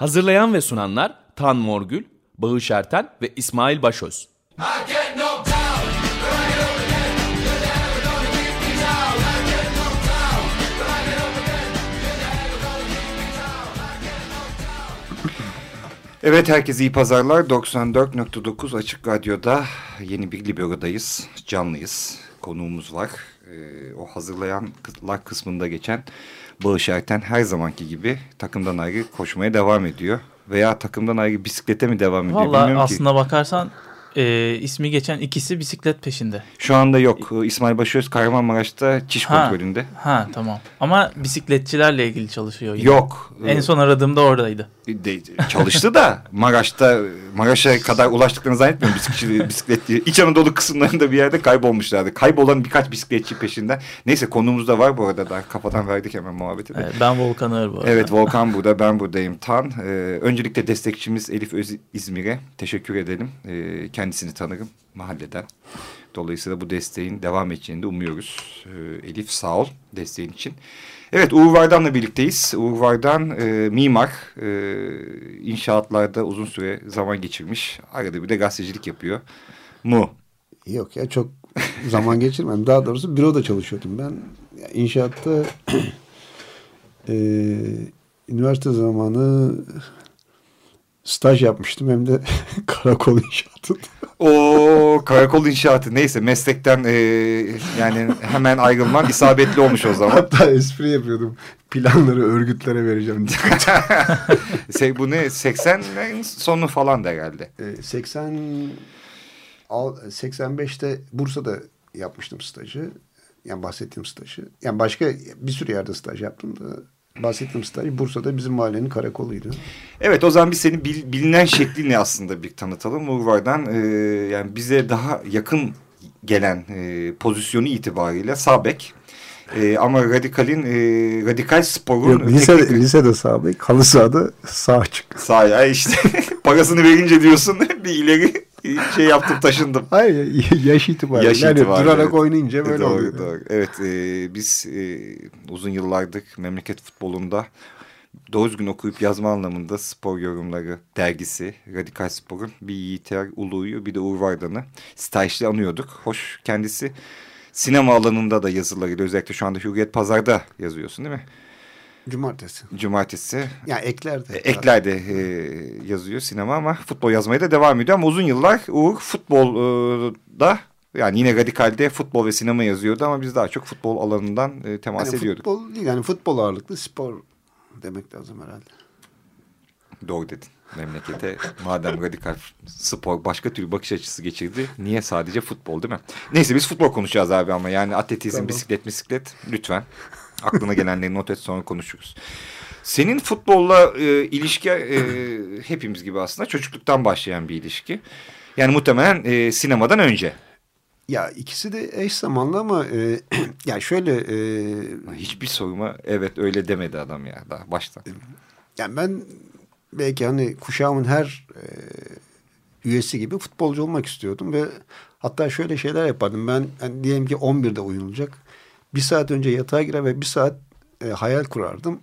Hazırlayan ve sunanlar Tan Morgül, Bağış Erten ve İsmail Başöz. Evet herkese iyi pazarlar. 94.9 Açık Radyo'da yeni bir Libero'dayız. Canlıyız. Konuğumuz var. Ee, o hazırlayanlar kısmında geçen Bağış Erten her zamanki gibi takımdan ayrı koşmaya devam ediyor. Veya takımdan ayrı bisiklete mi devam ediyor Valla bilmiyorum aslında ki. bakarsan e, ismi geçen ikisi bisiklet peşinde. Şu anda yok. İsmail Başöz Kahramanmaraş'ta çiş Ha. kontrolünde. Ha tamam. Ama bisikletçilerle ilgili çalışıyor. yine. Yok. En son aradığımda oradaydı. De- çalıştı da Maraş'ta Maraş'a kadar ulaştıklarını zannetmiyorum bisikletçi, bisikletçi. İç Anadolu kısımlarında bir yerde kaybolmuşlardı. Kaybolan birkaç bisikletçi peşinden. Neyse konumuz da var bu arada da kafadan verdik hemen muhabbeti de. Evet, ben Volkan Ağır bu arada. Evet Volkan burada ben buradayım Tan. Ee, öncelikle destekçimiz Elif Öz İzmir'e teşekkür edelim. Ee, kendisini tanırım mahalleden. Dolayısıyla bu desteğin devam edeceğini de umuyoruz. Ee, Elif sağ ol desteğin için. Evet Uğur Vardan'la birlikteyiz. Uğur Vardan e, mimar. E, inşaatlarda uzun süre zaman geçirmiş. Arada bir de gazetecilik yapıyor. Mu. Yok ya çok zaman geçirmem. Daha doğrusu büroda çalışıyordum ben. İnşaatta e, üniversite zamanı staj yapmıştım hem de karakol inşaatında. O karakol inşaatı neyse meslekten e, yani hemen ayrılman isabetli olmuş o zaman. Hatta espri yapıyordum. Planları örgütlere vereceğim diye. Se- bu ne 80'lerin sonu falan da. E, 80 al- 85'te Bursa'da yapmıştım stajı. Yani bahsettiğim stajı. Yani başka bir sürü yerde staj yaptım da bahsettiğim staj Bursa'da bizim mahallenin karakoluydu. Evet o zaman biz seni bil- bilinen şeklinle aslında bir tanıtalım. Uğur'dan e, yani bize daha yakın gelen e, pozisyonu itibariyle sağ bek. E, ama Radikal'in e, Radikal Spor'un Yok, lise, teknik- lisede sağ bek, halı sahada sağ açık. sağ ya işte parasını verince diyorsun bir ileri şey yaptım taşındım. Hayır yaş itibariyle. Yaş yani itibariyle, durarak evet. oynayınca böyle doğru, oluyor. Doğru. Evet e, biz e, uzun yıllardır memleket futbolunda doğru düzgün okuyup yazma anlamında spor yorumları dergisi Radikal Spor'un bir Yiğiter Ulu'yu bir de Uğur Vardan'ı stajlı anıyorduk. Hoş kendisi sinema alanında da yazılarıyla özellikle şu anda Hürriyet Pazar'da yazıyorsun değil mi? Cumartesi. Cumartesi Yani ekler de. e, Ekler de e, yazıyor sinema ama futbol yazmaya da devam ediyor. Ama uzun yıllar Uğur futbolda yani yine radikalde futbol ve sinema yazıyordu ama biz daha çok futbol alanından e, temas Yani ediyorduk. futbol değil yani futbol ağırlıklı spor demek lazım herhalde. Doğru dedin. Memlekete madem radikal spor başka türlü bakış açısı geçirdi. Niye sadece futbol değil mi? Neyse biz futbol konuşacağız abi ama yani atletizm, Tamam. bisiklet, bisiklet lütfen. Aklına gelenleri not et sonra konuşuruz. Senin futbolla e, ilişki e, hepimiz gibi aslında çocukluktan başlayan bir ilişki. Yani muhtemelen e, sinemadan önce. Ya ikisi de eş zamanlı ama e, ya şöyle e, Hiçbir soruma evet öyle demedi adam ya daha baştan. yani ben belki hani kuşağımın her e, üyesi gibi futbolcu olmak istiyordum ve hatta şöyle şeyler yapardım. Ben hani diyelim ki 11'de uyunulacak. Bir saat önce yatağa girer ve bir saat e, hayal kurardım.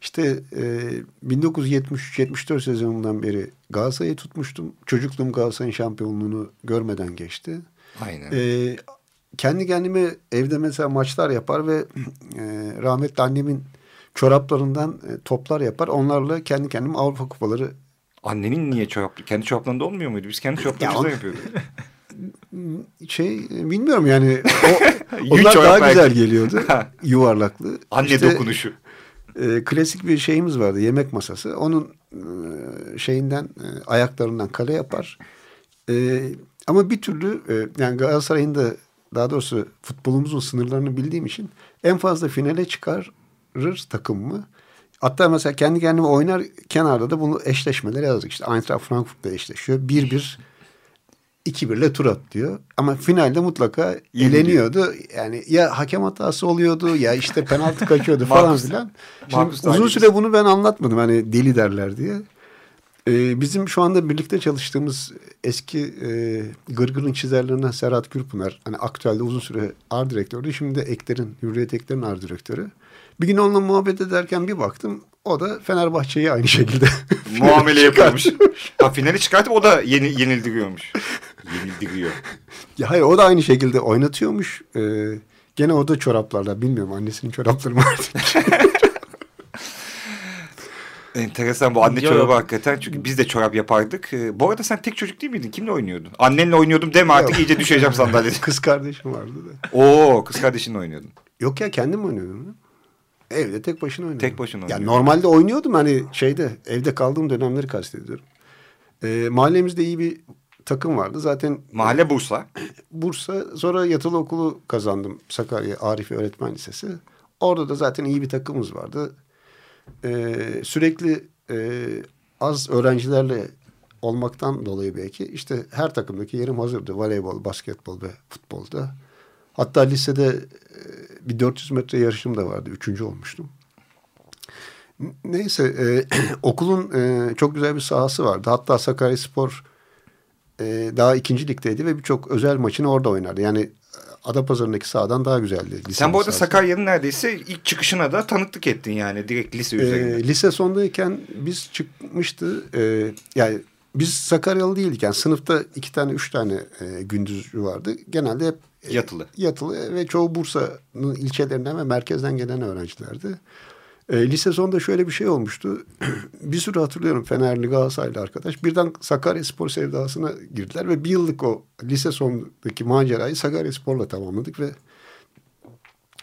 İşte e, 1973-74 sezonundan beri Galatasaray'ı tutmuştum. Çocukluğum Galatasaray'ın şampiyonluğunu görmeden geçti. Aynen. Ee, kendi kendime evde mesela maçlar yapar ve e, rahmetli annemin çoraplarından e, toplar yapar. Onlarla kendi kendime Avrupa kupaları Annenin niye çorap, kendi çoraplarında olmuyor muydu? Biz kendi çoraplarımızda Ya yapıyorduk. şey bilmiyorum yani o, onlar daha belki. güzel geliyordu. yuvarlaklı. Anne İşte, dokunuşu. e, klasik bir şeyimiz vardı yemek masası. Onun e, şeyinden e, ayaklarından kale yapar. E, ama bir türlü e, yani Galatasaray'ın da daha doğrusu futbolumuzun sınırlarını bildiğim için en fazla finale çıkarır takım mı? Hatta mesela kendi kendime oynar kenarda da bunu eşleşmeleri yazdık. İşte Eintracht Frankfurt'la eşleşiyor. 1-1 2-1 ile tur at diyor. Ama finalde mutlaka eleniyordu. Yani ya hakem hatası oluyordu ya işte penaltı kaçıyordu falan filan. Şimdi Marcus da uzun süre bunu ben anlatmadım. Hani deli derler diye. Ee, bizim şu anda birlikte çalıştığımız eski e, Gırgır'ın çizerlerinden Serhat Gürpınar. Hani aktüelde uzun süre art direktördü. Şimdi de Ekler'in, Hürriyet Ekler'in art direktörü. Bir gün onunla muhabbet ederken bir baktım. O da Fenerbahçe'yi aynı şekilde Muamele yapıyormuş. ha, finali çıkartıp o da yeni, yenildiriyormuş. Yenildiriyor. Ya hayır o da aynı şekilde oynatıyormuş. Ee, gene o da çoraplarla bilmiyorum annesinin çorapları vardı. Enteresan bu anne Yok. çorabı hakikaten. Çünkü biz de çorap yapardık. Ee, bu arada sen tek çocuk değil miydin? Kimle oynuyordun? Annenle oynuyordum deme artık Yok. iyice düşeceğim sandalyede. Kız kardeşim vardı da. Oo kız kardeşinle oynuyordun. Yok ya kendim oynuyordum. Evde tek başına oynuyordum. Tek başına Ya oynuyordun. normalde oynuyordum hani şeyde evde kaldığım dönemleri kastediyorum. Ee, mahallemizde iyi bir takım vardı. Zaten Mahalle Bursa. Bursa sonra yatılı okulu kazandım. Sakarya Arifi Öğretmen Lisesi. Orada da zaten iyi bir takımımız vardı. Ee, sürekli e, az öğrencilerle olmaktan dolayı belki işte her takımdaki yerim hazırdı. Voleybol, basketbol ve futbolda. Hatta lisede e, bir 400 metre yarışım da vardı. Üçüncü olmuştum. Neyse e, okulun e, çok güzel bir sahası vardı. Hatta Sakarya Spor e, daha ikinci ligdeydi ve birçok özel maçını orada oynardı. Yani e, Adapazarı'ndaki sahadan daha güzeldi. lisenin Sen bu arada. Sakarya'nın neredeyse ilk çıkışına da tanıklık ettin yani. Direkt lise üzerinde. E, lise sondayken biz çıkmıştı. E, yani biz Sakaryalı değildik. Yani sınıfta iki tane, üç tane e, gündüzcü vardı. Genelde hep Yatılı. yatılı ve çoğu Bursa'nın ilçelerinden ve merkezden gelen öğrencilerdi. E, lise sonunda şöyle bir şey olmuştu. bir sürü hatırlıyorum Fenerli Galatasaraylı arkadaş. Birden Sakarya Spor sevdasına girdiler ve bir yıllık o lise sonundaki macerayı Sakarya Spor'la tamamladık ve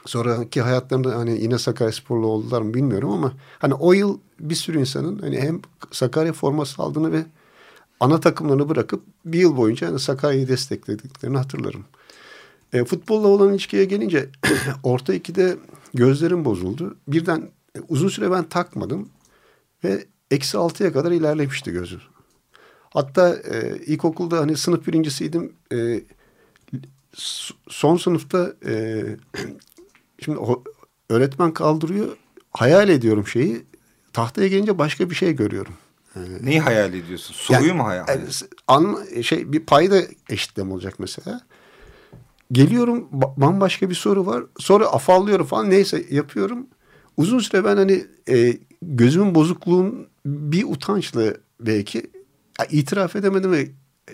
sonraki hayatlarında hani yine Sakarya Sporlu oldular mı bilmiyorum ama hani o yıl bir sürü insanın hani hem Sakarya forması aldığını ve ana takımlarını bırakıp bir yıl boyunca hani Sakarya'yı desteklediklerini hatırlarım. E, futbolla olan ilişkiye gelince orta ikide gözlerim bozuldu. Birden e, uzun süre ben takmadım ve eksi altıya kadar ilerlemişti gözüm. Hatta e, ilkokulda hani sınıf birincisiydim. E, son sınıfta e, şimdi o, öğretmen kaldırıyor. Hayal ediyorum şeyi. Tahtaya gelince başka bir şey görüyorum. Neyi hayal ediyorsun? Soruyu Yani, mu hayal yani ediyorsun? an, şey bir payda eşitleme olacak mesela. Geliyorum ba- bambaşka bir soru var. Sonra afallıyorum falan neyse yapıyorum. Uzun süre ben hani e, gözümün bozukluğun bir utançla belki ya, itiraf edemedim ve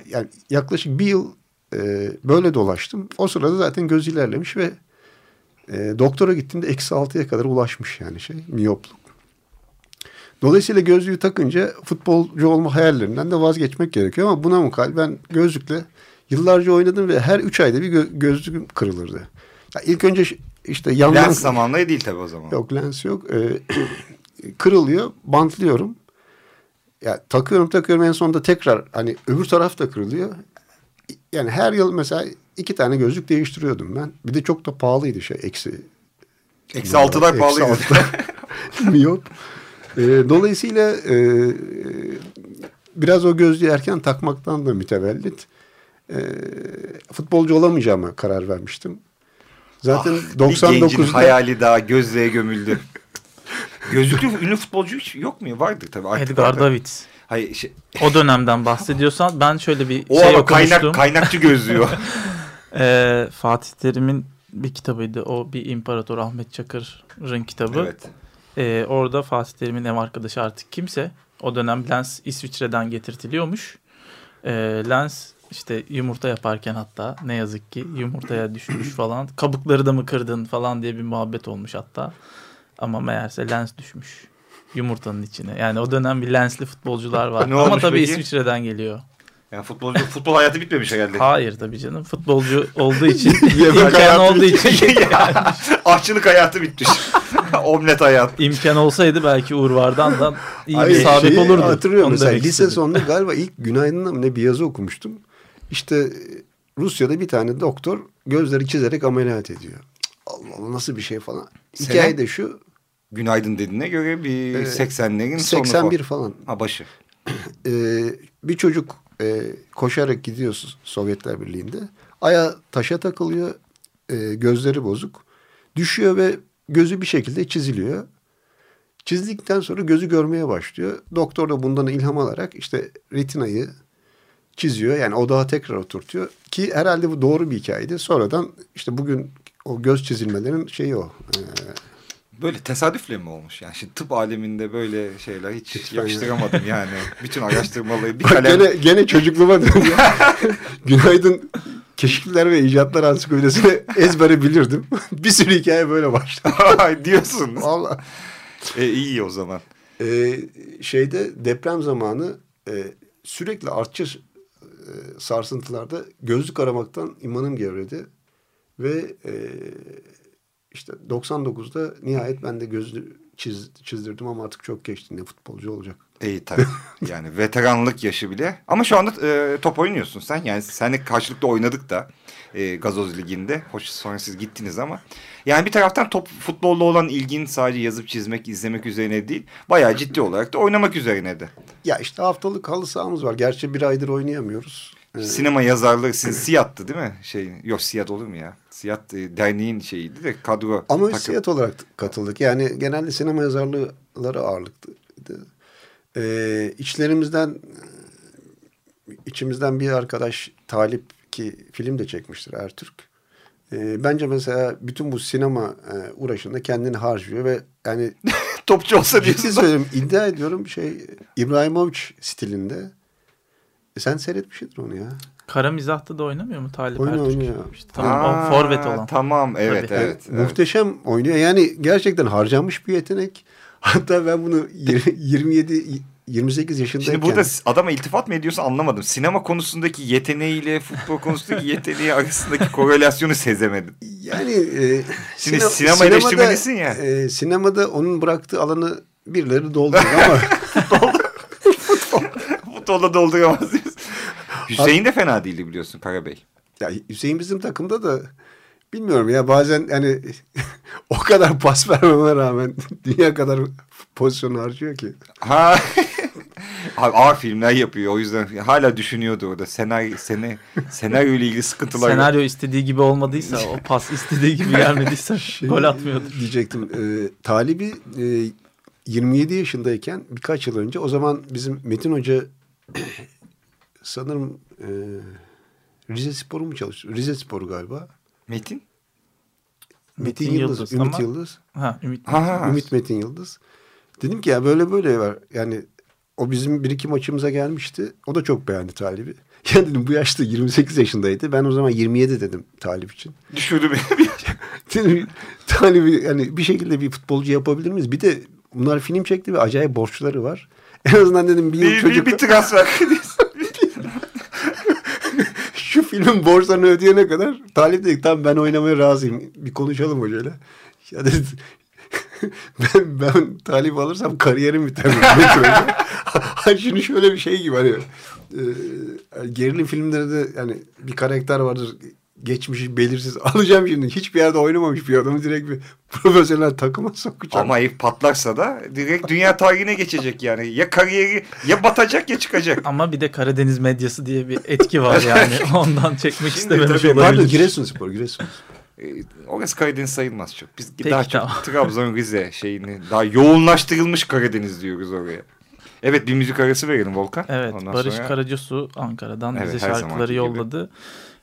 yani yaklaşık bir yıl e, böyle dolaştım. O sırada zaten göz ilerlemiş ve e, doktora gittiğimde eksi altıya kadar ulaşmış yani şey miyopluk. Dolayısıyla gözlüğü takınca futbolcu olma hayallerinden de vazgeçmek gerekiyor ama buna mukal ben gözlükle yıllarca oynadım ve her üç ayda bir gö- gözlüğüm kırılırdı. Ya ilk önce işte yandan Lens zamanla değil tabii o zaman. yok lens yok Ee, kırılıyor bantlıyorum. Ya takıyorum takıyorum en sonunda tekrar hani öbür taraf da kırılıyor. Yani her yıl mesela iki tane gözlük değiştiriyordum ben. Bir de çok da pahalıydı şey eksi Eksi Eksi pahalıydı. altılar. Miyop. Ee, dolayısıyla e, biraz o gözlüğü erken takmaktan da mütevellit. E, futbolcu olamayacağıma karar vermiştim. Zaten Ah, Bir gencin 99'da hayali daha gözlüğe gömüldü. Gözlüklü ünlü futbolcu hiç yok mu? Vardır tabii. Artık Edgar var da. Davids. Hayır, şey, O dönemden bahsediyorsan ben şöyle bir o şey ama okumuştum. kaynak, kaynakçı gözlüğü. Ee, Fatih Terim'in bir kitabıydı. O bir İmparator Ahmet Çakır'ın kitabı. evet. Ee, orada Fatih Terim'in ev arkadaşı artık kimse. O dönem Lens İsviçre'den getirtiliyormuş. Ee, Lens işte yumurta yaparken hatta ne yazık ki yumurtaya düşmüş falan. Kabukları da mı kırdın falan diye bir muhabbet olmuş hatta. Ama meğerse Lens düşmüş yumurtanın içine. Yani o dönem bir lensli futbolcular var. Ama tabii peki? İsviçre'den geliyor. Yani futbolcu, futbol hayatı bitmemiş herhalde. Hayır tabii canım. Futbolcu olduğu için, Yemek imkan hayatı olduğu için Aşçılık hayatı bitmiş. Omlet hayat. imkan olsaydı belki Uğur Vardan da iyi Hayır, bir sabit olurdu. Hatırlıyorum Onu mesela lise sonunda galiba ilk Günaydın'da mı ne bir yazı okumuştum. İşte e, Rusya'da bir tane doktor gözleri çizerek ameliyat ediyor. Allah Allah nasıl bir şey falan. Sene? Hikaye de şu Günaydın dediğine göre bir Evet. 80'lerin sonu. 81 falan. Ha başı. Ee, bir çocuk e, koşarak gidiyor Sovyetler Birliği'nde. Ayağı taşa takılıyor. e, gözleri bozuk. Düşüyor ve gözü bir şekilde çiziliyor. Çizdikten sonra gözü görmeye başlıyor. Doktor da bundan ilham alarak işte retinayı çiziyor. Yani odağa tekrar oturtuyor. Ki herhalde bu doğru bir hikayeydi. Sonradan işte bugün o göz çizilmelerin şeyi o. e, Böyle tesadüfle mi olmuş? Yani şimdi tıp aleminde böyle şeyler hiç Lütfen yakıştıramadım yani. Bütün araştırmaları bir kalem... gene, gene çocukluğuma döndüm. Günaydın Keşifler ve İcatlar Ansiklopedisini ezbere bilirdim. bir sürü hikaye böyle başladı. diyorsun. Valla. E, iyi o zaman. Ee, şeyde deprem zamanı e, sürekli artçı e, sarsıntılarda gözlük aramaktan imanım gevredi. Ve e, işte 99'da nihayet ben de gözlü çiz, çizdirdim ama artık çok geçti. Ne futbolcu olacak. İyi tabii. Yani veteranlık yaşı bile. Ama şu anda e, top oynuyorsun sen. Yani seninle karşılıklı oynadık da e, Gazoz Ligi'nde. Hoş sonra siz gittiniz ama. Yani bir taraftan top futbolla olan ilgin sadece yazıp çizmek, izlemek üzerine değil. Bayağı ciddi olarak da oynamak üzerine de. Ya işte haftalık halı sahamız var. Gerçi bir aydır oynayamıyoruz. Ee, Sinema yazarlığı sizin Siyat'tı değil mi? Şey, yok Siyat olur mu ya? Siyat e, derneğin şeyiydi de kadro. Ama takım. hissiyat olarak katıldık. Yani genelde sinema yazarlıkları ağırlıklıydı. Ee, içlerimizden içimizden bir arkadaş Talip ki film de çekmiştir Ertürk. Ee, bence mesela bütün bu sinema e, uğraşında kendini harcıyor ve yani Topçu olsa diyorsun. söylüyorum iddia ediyorum şey İbrahimovic stilinde. E, sen seyretmişsindir onu ya. Kara mizahta da oynamıyor mu Talip Oynuyor, Ertürk? oynuyor. İşte tamam Aa, forvet olan. Tamam evet Tabii. evet. Yani evet. Muhteşem oynuyor. Yani gerçekten harcanmış bir yetenek. Hatta ben bunu yir- 27 28 yaşındayken Şimdi burada adama iltifat mı ediyorsun anlamadım. Sinema konusundaki yeteneğiyle futbol konusundaki yeteneği arasındaki korelasyonu sezemedim. yani e, Şimdi sine- sinema sinemada, eleştirmenisin ya. e, sinemada onun bıraktığı alanı birileri doldurdu ama Futbolda dolduramaz diyorsun. Hüseyin de fena değildi biliyorsun Karabey. ya Hüseyin bizim takımda da bilmiyorum ya bazen yani o kadar pas vermeme rağmen dünya kadar pozisyon harcıyor ki. Ha. Abi ağır filmler yapıyor o yüzden hala düşünüyordu orada senaryo sene senaryo ile ilgili sıkıntılar. yok. Senaryo istediği gibi olmadıysa o pas istediği gibi gelmediyse Şey, gol atmıyordur. Diyecektim. E, Talibi e, 27 yaşındayken birkaç yıl önce o zaman bizim Metin Hoca sanırım e, Rize Spor'u mu çalıştı? Rize Spor'u galiba. Metin? Metin, Metin Yıldız, Yıldız Ümit ama- Yıldız. Ha Ümit. Ha. Ümit Metin Yıldız. Dedim ki ya böyle böyle var. Yani o bizim bir iki maçımıza gelmişti. O da çok beğendi Talib'i. Ya dedim bu yaşta 28 yaşındaydı. Ben o zaman 27 dedim Talip için. Düşürdü beni Dedim Talib'i yani bir şekilde bir futbolcu yapabilir miyiz? Bir de bunlar film çekti ve acayip borçları var. En azından dedim bir yıl bir, çocuk bir, bir transfer. şu filmin borçlarını ödeyene kadar Talip dedi tamam ben oynamaya razıyım. Bir konuşalım hocayla. Ya dedi ben, ben Talip alırsam kariyerim biter. Ha, Şimdi şöyle bir şey gibi hani e, gerilim filmlerinde yani bir karakter vardır geçmişi belirsiz. Alacağım şimdi hiçbir yerde oynamamış bir adamı direkt bir profesyonel takıma sokacağım. Ama herif patlarsa da direkt dünya tarihine geçecek yani. Ya kariyeri ya batacak ya çıkacak. Ama bir de Karadeniz medyası diye bir etki var yani. Ondan çekmek Şimdi istememiş tabii Pardon olabilir. Giresunspor Giresun. Ee, Orası Karadeniz sayılmaz çok. Biz Peki, daha çok tamam. Trabzon, Rize şeyini daha yoğunlaştırılmış Karadeniz diyoruz oraya. Evet bir müzik arası verelim Volkan. Evet Ondan Barış sonra- Karacasu Ankara'dan Evet, bize şarkıları gibi. yolladı.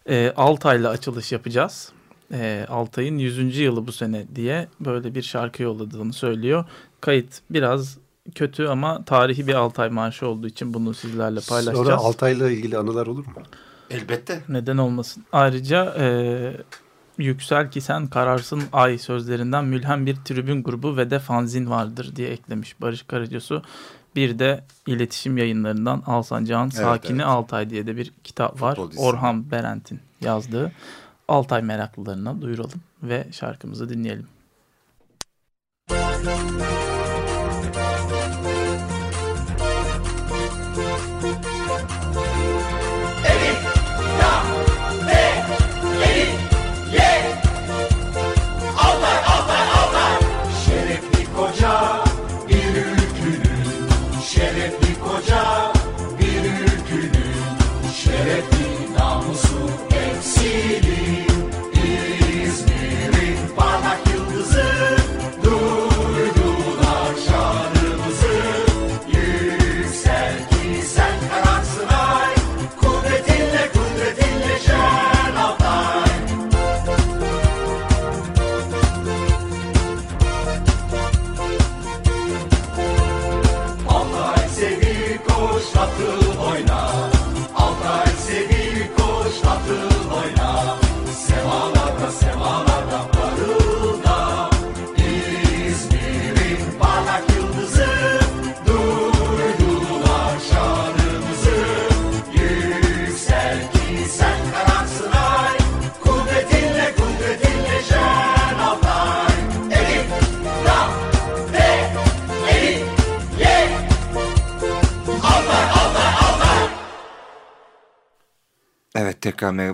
Ee, Altay'la açılış yapacağız. Ee, Altay'ın 100. yılı bu sene diye böyle bir şarkı yolladığını söylüyor. Kayıt biraz kötü ama tarihi bir Altay marşı olduğu için bunu sizlerle paylaşacağız. Sonra Altay'la ilgili anılar olur mu? Elbette. Neden olmasın? Ayrıca e, Yüksel ki sen kararsın ay sözlerinden mülhem bir tribün grubu ve de fanzin vardır diye eklemiş Barış Karacasu. Bir de iletişim yayınlarından Alsancak'ın Sakini evet. Altay diye de bir kitap var. Futbol. Orhan Berent'in yazdığı. Altay meraklılarına duyuralım ve şarkımızı dinleyelim. Şerefli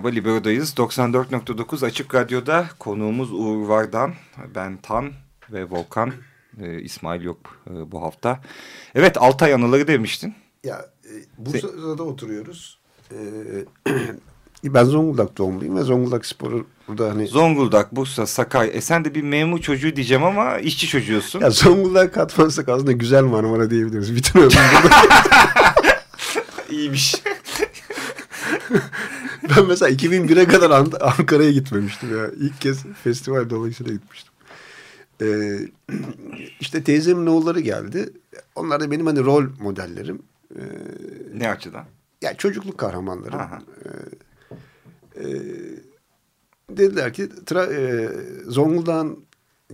merhaba. Libero'dayız. 94.9 Açık Radyo'da konuğumuz Uğur Vardan, ben Tan ve Volkan. Ee, İsmail yok e, bu hafta. Evet Altay anıları demiştin. Ya e, Bursa'da oturuyoruz. Ee, ben Zonguldak doğumluyum ve Zonguldak Spor'u burada hani... Zonguldak, Bursa, Sakarya. E sen de bir memur çocuğu diyeceğim ama işçi çocuğusun. Ya Zonguldak katmazsak aslında güzel Marmara diyebiliriz. Bütün ömrüm burada. İyiymiş. ben mesela 2001'e kadar An- Ankara'ya gitmemiştim ya. İlk kez festival dolayısıyla gitmiştim. Ee, işte teyzemin oğulları geldi. Onlar da benim hani rol modellerim. Ee, ne açıdan? ya çocukluk kahramanlarım. Aha. Ee, e, dediler ki tra- e, Zonguldak'ın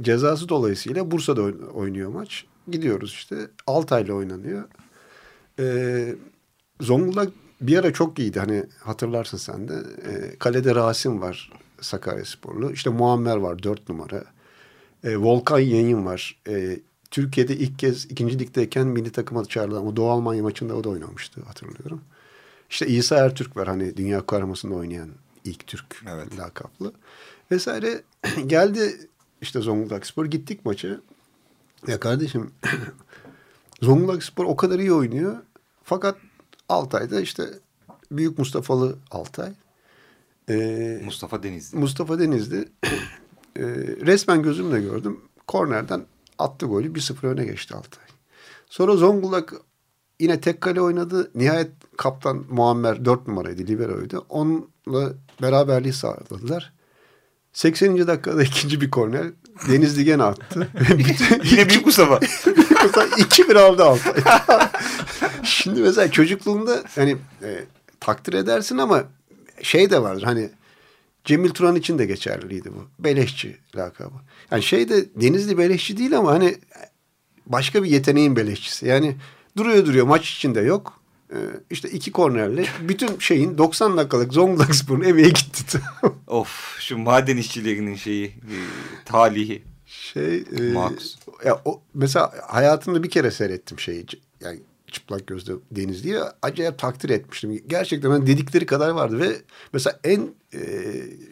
cezası dolayısıyla Bursa'da oyn- oynuyor maç. Gidiyoruz işte. Altay'la oynanıyor. Ee, Zonguldak bir ara çok iyiydi. Hani hatırlarsın sen de. Ee, kalede Rasim var. Sakaryasporlu. İşte Muammer var dört numara. Ee, Volkan Yayın var. Ee, Türkiye'de ilk kez ikinci ligdeyken milli takıma çağrıldı ama Doğu Almanya maçında o da oynamıştı hatırlıyorum. İşte İsa Ertürk var hani Dünya Kupası'nda oynayan ilk Türk Evet. lakaplı. Vesaire geldi işte Zonguldak Spor gittik maça. Ya kardeşim Zonguldak Spor o kadar iyi oynuyor. Fakat Altay'da işte Büyük Mustafa'lı Altay. Ee, Mustafa Denizli. Mustafa Denizli e, resmen gözümle gördüm. Kornerden attı golü 1-0 öne geçti Altay. Sonra Zonguldak yine tek kale oynadı. Nihayet kaptan Muammer 4 numaraydı, liberoydu. Onunla beraberliği sağladılar. 80. dakikada ikinci bir korner. Denizli gene attı. Yine Büyük Mustafa. Mesela 2-1 aldı Altay. Şimdi mesela çocukluğunda hani e, takdir edersin ama şey de vardır hani Cemil Turan için de geçerliydi bu. Beleşçi lakabı. Yani şey de Denizli beleşçi değil ama hani başka bir yeteneğin beleşçisi. Yani duruyor duruyor maç içinde yok. Ee, işte iki kornerle bütün şeyin 90 dakikalık Zonguldak Spor'un emeğe gitti. of şu maden işçilerinin şeyi, e, talihi. şey e, Marx. ya o mesela hayatımda bir kere seyrettim şeyi yani çıplak gözle Denizli'yi acayip takdir etmiştim. Gerçekten hani dedikleri kadar vardı ve mesela en e,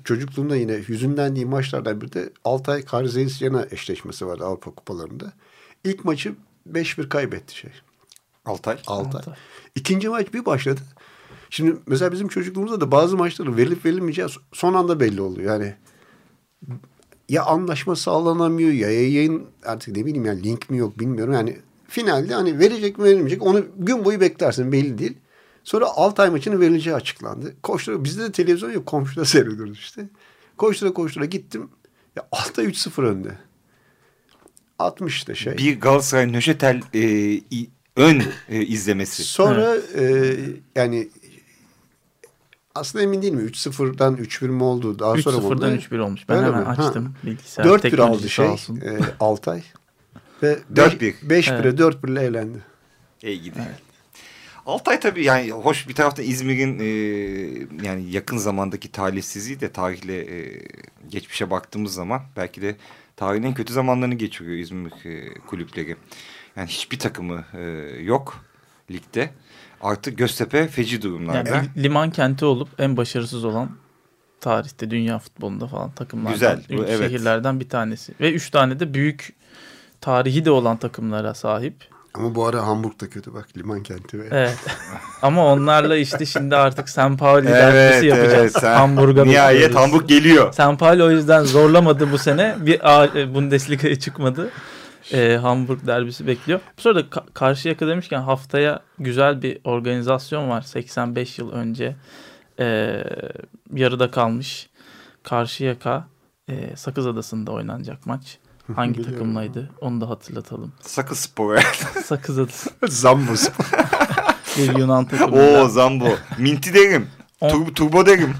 çocukluğumda yine hüzünlendiğim maçlardan biri de Altay Karzeyisyan'a eşleşmesi vardı Avrupa Kupalarında. İlk maçı 5-1 kaybetti şey. Altay. Altay. İkinci maç bir başladı. Şimdi mesela bizim çocukluğumuzda da bazı maçların verilip verilmeyeceği son anda belli oluyor. Yani ya anlaşma sağlanamıyor ya yayın artık ne bileyim yani link mi yok bilmiyorum. Yani finalde hani verecek mi verilmeyecek onu gün boyu beklersin belli değil. Sonra Altay maçının verileceği açıklandı. Koştura bizde de televizyon yok komşuda seyrediyoruz işte. Koştura koştura gittim. Ya Altay 3-0 önde. 60 işte şey. Bir Galatasaray Nöşetel e, ön e, izlemesi. Sonra e, yani aslında emin değilim 3-0'dan 3-1 mi oldu? Daha sonra mı oldu? 3-0'dan 3-1 olmuş. Ben Öyle hemen mi? açtım Ha. bilgisayar. 4-1 teknolojisi aldı şey e, Altay. Ve 4-1. 5-1'e Evet. 4-1 ile eğlendi. İyi gidiyor. Altay tabii yani hoş bir tarafta İzmir'in e, yani yakın zamandaki talihsizliği de tarihle e, geçmişe baktığımız zaman belki de tarihin en kötü zamanlarını geçiriyor İzmir e, kulüpleri. Yani hiçbir takımı e, yok ligde. Artık Göztepe feci durumlarda. Yani liman kenti olup en başarısız olan tarihte dünya futbolunda falan takımlardan, Güzel, bu evet. şehirlerden bir tanesi. Ve üç tane de büyük tarihi de olan takımlara sahip. Ama bu ara Hamburg da kötü bak liman kenti ve Evet. Ama onlarla işte şimdi artık San Pauli Evet, derbisi yapacağız. evet. Sen- Hamburg'a Nihayet bekliyoruz. Hamburg geliyor. San Pauli o yüzden zorlamadı bu sene. Bir e, Bundesliga'ya çıkmadı. Ee, Hamburg derbisi bekliyor. Bu sırada ka- Karşıyaka demişken haftaya güzel bir organizasyon var. 85 yıl önce ee, yarıda kalmış. Karşıyaka e, Sakız Adası'nda oynanacak maç. Hangi takımlaydı onu da hatırlatalım. Sakız Spor. Sakız Adası Zambus. bir Yunan Oo takımı. Zambo. Minti derim. On- Turbo, turbo derim.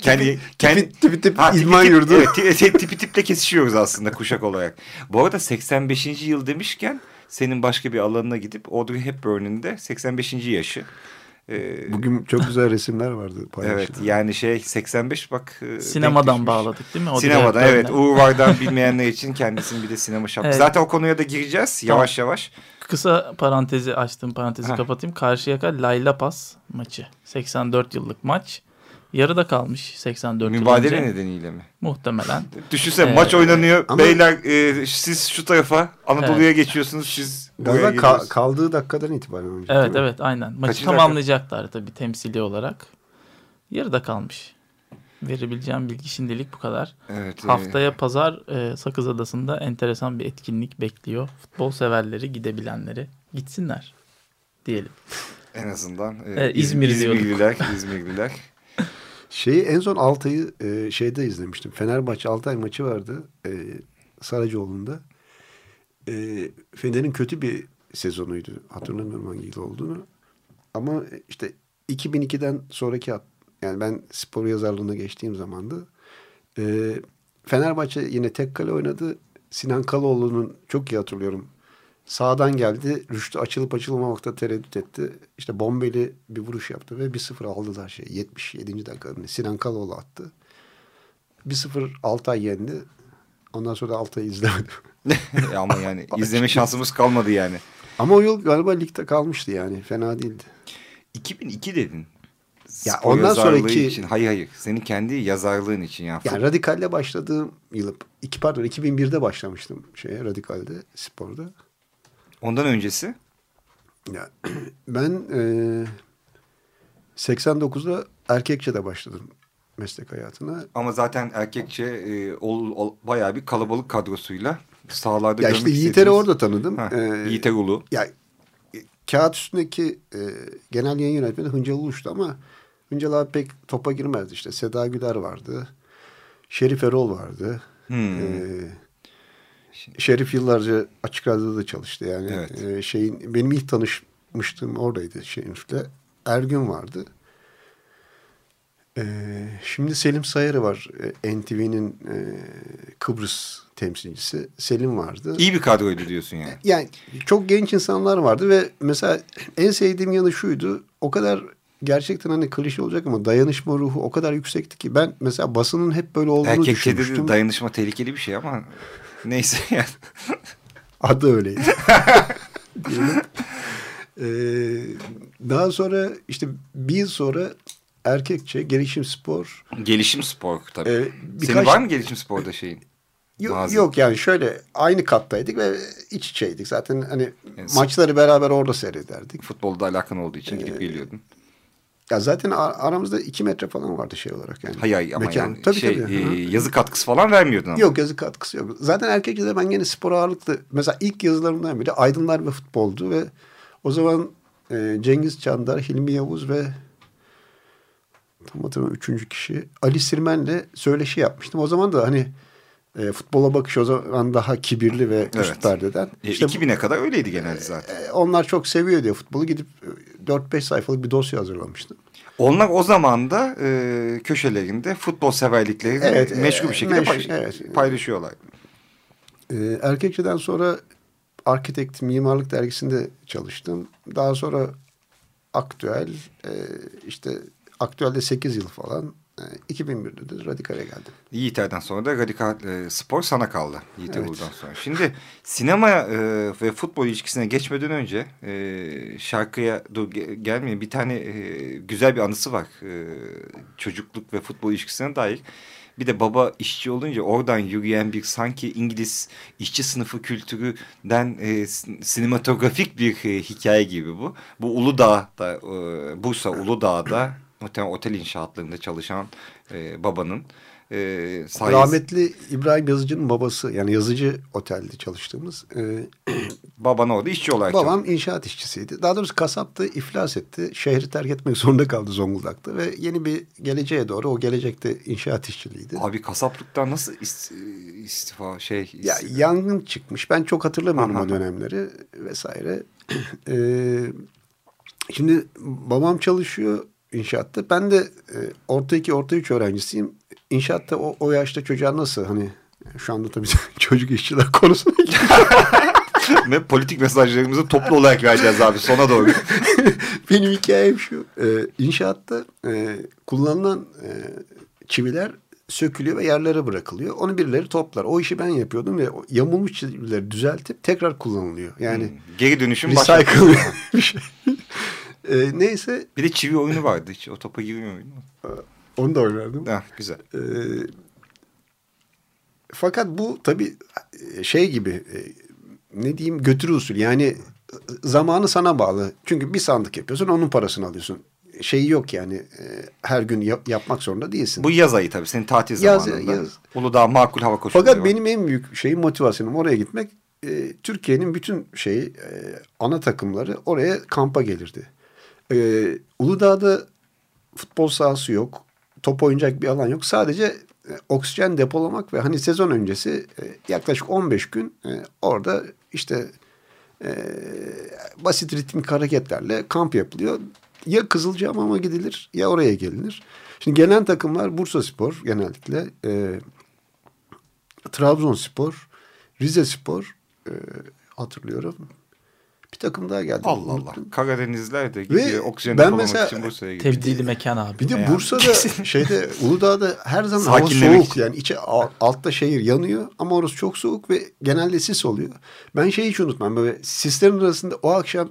Kendi, kendi, tipi, tipi, tipi Ha, tipi idman tip- yurdu. Evet, ti- ti- tipi tiple kesişiyoruz aslında kuşak olarak. Bu arada 85. yıl demişken senin başka bir alanına gidip Audrey Hepburn'un de 85. yaşı. Ee, Bugün çok güzel resimler vardı evet yani şey 85 bak. e, Sinemadan bağladık değil mi? O Sinemadan evet Uğur Vardan bilmeyenler için kendisinin bir de sinema şapkası. Evet. Zaten o konuya da gireceğiz yavaş yavaş. Kısa parantezi açtım parantezi Heh. kapatayım. Karşıyaka Layla Pas maçı. 84 yıllık maç. Yarıda kalmış 84 yıl Mübadele önce. nedeniyle mi? Muhtemelen. Düşünsene Ee, maç oynanıyor. ama- Beyler e, siz şu tarafa Anadolu'ya geçiyorsunuz. Siz buraya Galiba ka- kaldığı dakikadan itibaren oynayacak. Evet evet aynen. Maçı Kaçıncı tamamlayacaklar tabii temsili olarak. Yarıda kalmış. Verebileceğim bilgi şimdilik bu kadar. Evet, e, Haftaya pazar e, Sakız Adası'nda enteresan bir etkinlik bekliyor. Futbol severleri, gidebilenleri gitsinler diyelim. en azından e, Ee, İzmir. İzmirliler, İzmirliler. Şeyi en son Altay'ı e, şeyde izlemiştim. Fenerbahçe Altay maçı vardı. E, Saracoğlu'nda. E, Fener'in kötü bir sezonuydu. Hatırlamıyorum hangi yıl olduğunu. Ama işte 2002'den sonraki yani ben spor yazarlığına geçtiğim zamandı. E, Fenerbahçe yine tek kale oynadı. Sinan Kaloğlu'nun çok iyi hatırlıyorum. Sağdan geldi. Rüştü açılıp açılmamakta tereddüt etti. İşte bombeli bir vuruş yaptı ve 1-0 aldılar şey. 77. dakikada Sinan Kaloğlu attı. 1-0 Altay yendi. Ondan sonra da Altay'ı izlemedim. Ama yani izleme şansımız kalmadı yani. Ama o yıl galiba ligde kalmıştı yani. Fena değildi. 2002 dedin. Ya Spor ondan sonraki- için. Hayır hayır. Senin kendi yazarlığın için ya. Yani Radikal'le başladığım yıl, iki pardon 2001'de başlamıştım şeye Radikal'de sporda. Ondan öncesi Ya, ben e, 89'da Erkekçe'de başladım meslek hayatına. ama zaten erkekçe e, ol, ol- bayağı bir kalabalık kadrosuyla sahalarda Ya görmek işte Yiğiter'i orada tanıdım. Ha, Ee, Yiğiter Ulu. Ya e, kağıt üstündeki e, genel yayın yönetmeni Hıncal Uluş'tu ama Hıncal abi pek topa girmezdi işte. Seda Güler vardı. Şerif Erol vardı. Hmm. Ee, Şerif yıllarca Açık Radyo'da çalıştı yani. Evet. Ee, şeyin benim ilk tanışmıştım oradaydı Şerif'le. Ergün vardı. Ee, şimdi Selim Sayarı var. Ee, NTV'nin e, Kıbrıs temsilcisi. Selim vardı. İyi bir kadroydu diyorsun yani. Yani çok genç insanlar vardı ve mesela en sevdiğim yanı şuydu. O kadar gerçekten hani klişe olacak ama dayanışma ruhu o kadar yüksekti ki ben mesela basının hep böyle olduğunu de düşünmüştüm. dayanışma tehlikeli bir şey ama neyse yani. Adı öyleydi. Ee, daha sonra işte bir yıl sonra erkekçe gelişim spor. Gelişim spor tabii. Ee, Senin birkaç- var mı gelişim sporda şeyin? Yok, yok yani şöyle aynı kattaydık ve iç içeydik. Zaten hani Yani maçları beraber orada seyrederdik. Futbolda alakan olduğu için Ee, gidip geliyordun. Ya zaten aramızda iki metre falan vardı şey olarak yani. Hayır hayır ama Mekan. yani tabii, şey, tabii. e, yazı katkısı falan vermiyordun ama. Yok yazı katkısı yok. Zaten erkekçede ben gene spor ağırlıklı. Mesela ilk yazılarımdan biri Aydınlar ve Futboldu ve o zaman e, Cengiz Çandar, Hilmi Yavuz ve tam hatırlamıyorum üçüncü kişi Ali Sirmen'le söyleşi yapmıştım. O zaman da hani e, futbola bakış o zaman daha kibirli ve Evet. üst perdeden. E, İşte 2000'e kadar öyleydi genelde zaten. e, onlar çok seviyor diye futbolu gidip e, 4-5 sayfalık bir dosya hazırlamıştım. Onlar o zaman da e, köşelerinde futbol severliklerini Evet, e, meşgul bir şekilde meş- pay- evet. paylaşıyorlar. Ee, Erkekçeden sonra Arkitekt Mimarlık Dergisi'nde çalıştım. Daha sonra Aktüel, e, işte Aktüel'de 8 yıl falan. E, 2001'de de Radikal'e geldim. Yiğiter'den sonra da radikal e, spor sana kaldı. Yiğiter Evet. Ulu'dan sonra. Şimdi sinema e, ve futbol ilişkisine geçmeden önce e, şarkıya dur ge- gelmeyin. Bir tane e, güzel bir anısı var. E, çocukluk ve futbol ilişkisine dair. Bir de baba işçi olunca oradan yürüyen bir sanki İngiliz işçi sınıfı kültüründen e, sin- sinematografik bir e, hikaye gibi bu. Bu Uludağ'da, e, Bursa Uludağ'da muhtemelen otel inşaatlarında çalışan e, babanın e, sayesinde. Rahmetli İbrahim Yazıcı'nın babası yani yazıcı otelde çalıştığımız. E, Baban orada işçi olarak babam inşaat işçisiydi. Daha doğrusu kasaptı, iflas etti. Şehri terk etmek zorunda kaldı Zonguldak'ta. Ve yeni bir geleceğe doğru o gelecekte inşaat işçiliğiydi. Abi kasaplıktan nasıl is- istifa şey? Ya is- yangın çıkmış. Ben çok hatırlamıyorum Aha. o dönemleri vesaire. Ee, şimdi babam çalışıyor inşaatta. Ben de e, orta iki, orta üç öğrencisiyim. İnşaatta o, o yaşta çocuğa nasıl hani şu anda tabii çocuk işçiler konusuna Ve politik mesajlarımızı toplu olarak vereceğiz abi sona doğru. Benim hikayem şu. E, inşaatta e, kullanılan e, çiviler sökülüyor ve yerlere bırakılıyor. Onu birileri toplar. O işi ben yapıyordum ve yamulmuş çivileri düzeltip tekrar kullanılıyor. Yani Hmm. Geri dönüşüm recycle bir şey. E, neyse Bir de çivi oyunu vardı hiç. O topa girmiyor muydun? Onu da oynardım. Ha, güzel. Ee, fakat bu tabii e, şey gibi e, ne diyeyim götürü usul yani e, zamanı sana bağlı. Çünkü bir sandık yapıyorsun onun parasını alıyorsun. Şeyi yok yani e, her gün yap- yapmak zorunda değilsin. Bu yaz ayı tabii. Senin tatil Yaz- zamanında. yaz. Uludağ makul hava koşulları Fakat var. benim en büyük şeyim motivasyonum oraya gitmek. E, Türkiye'nin bütün şeyi e, ana takımları oraya kampa gelirdi. E, Uludağ'da futbol sahası yok. Top oynayacak bir alan yok. Sadece e, oksijen depolamak ve hani sezon öncesi e, yaklaşık 15 gün e, orada işte e, basit ritmik hareketlerle kamp yapılıyor. Ya Kızılcahamam'a gidilir ya oraya gelinir. Şimdi gelen takımlar Bursa Spor genellikle e, Trabzonspor, Rize Spor e, hatırlıyorum. Bir takım daha geldi. Allah Allah. Karadenizler de gidiyor Ve oksijen ben mesela- için Bursa'ya gidiyor. Tebdili mekan abi. Bir de Yani. Bursa'da şeyde Uludağ'da her zaman hava soğuk için. yani içe al- altta şehir yanıyor ama orası çok soğuk ve genelde sis oluyor. Ben şeyi hiç unutmam böyle sislerin arasında o akşam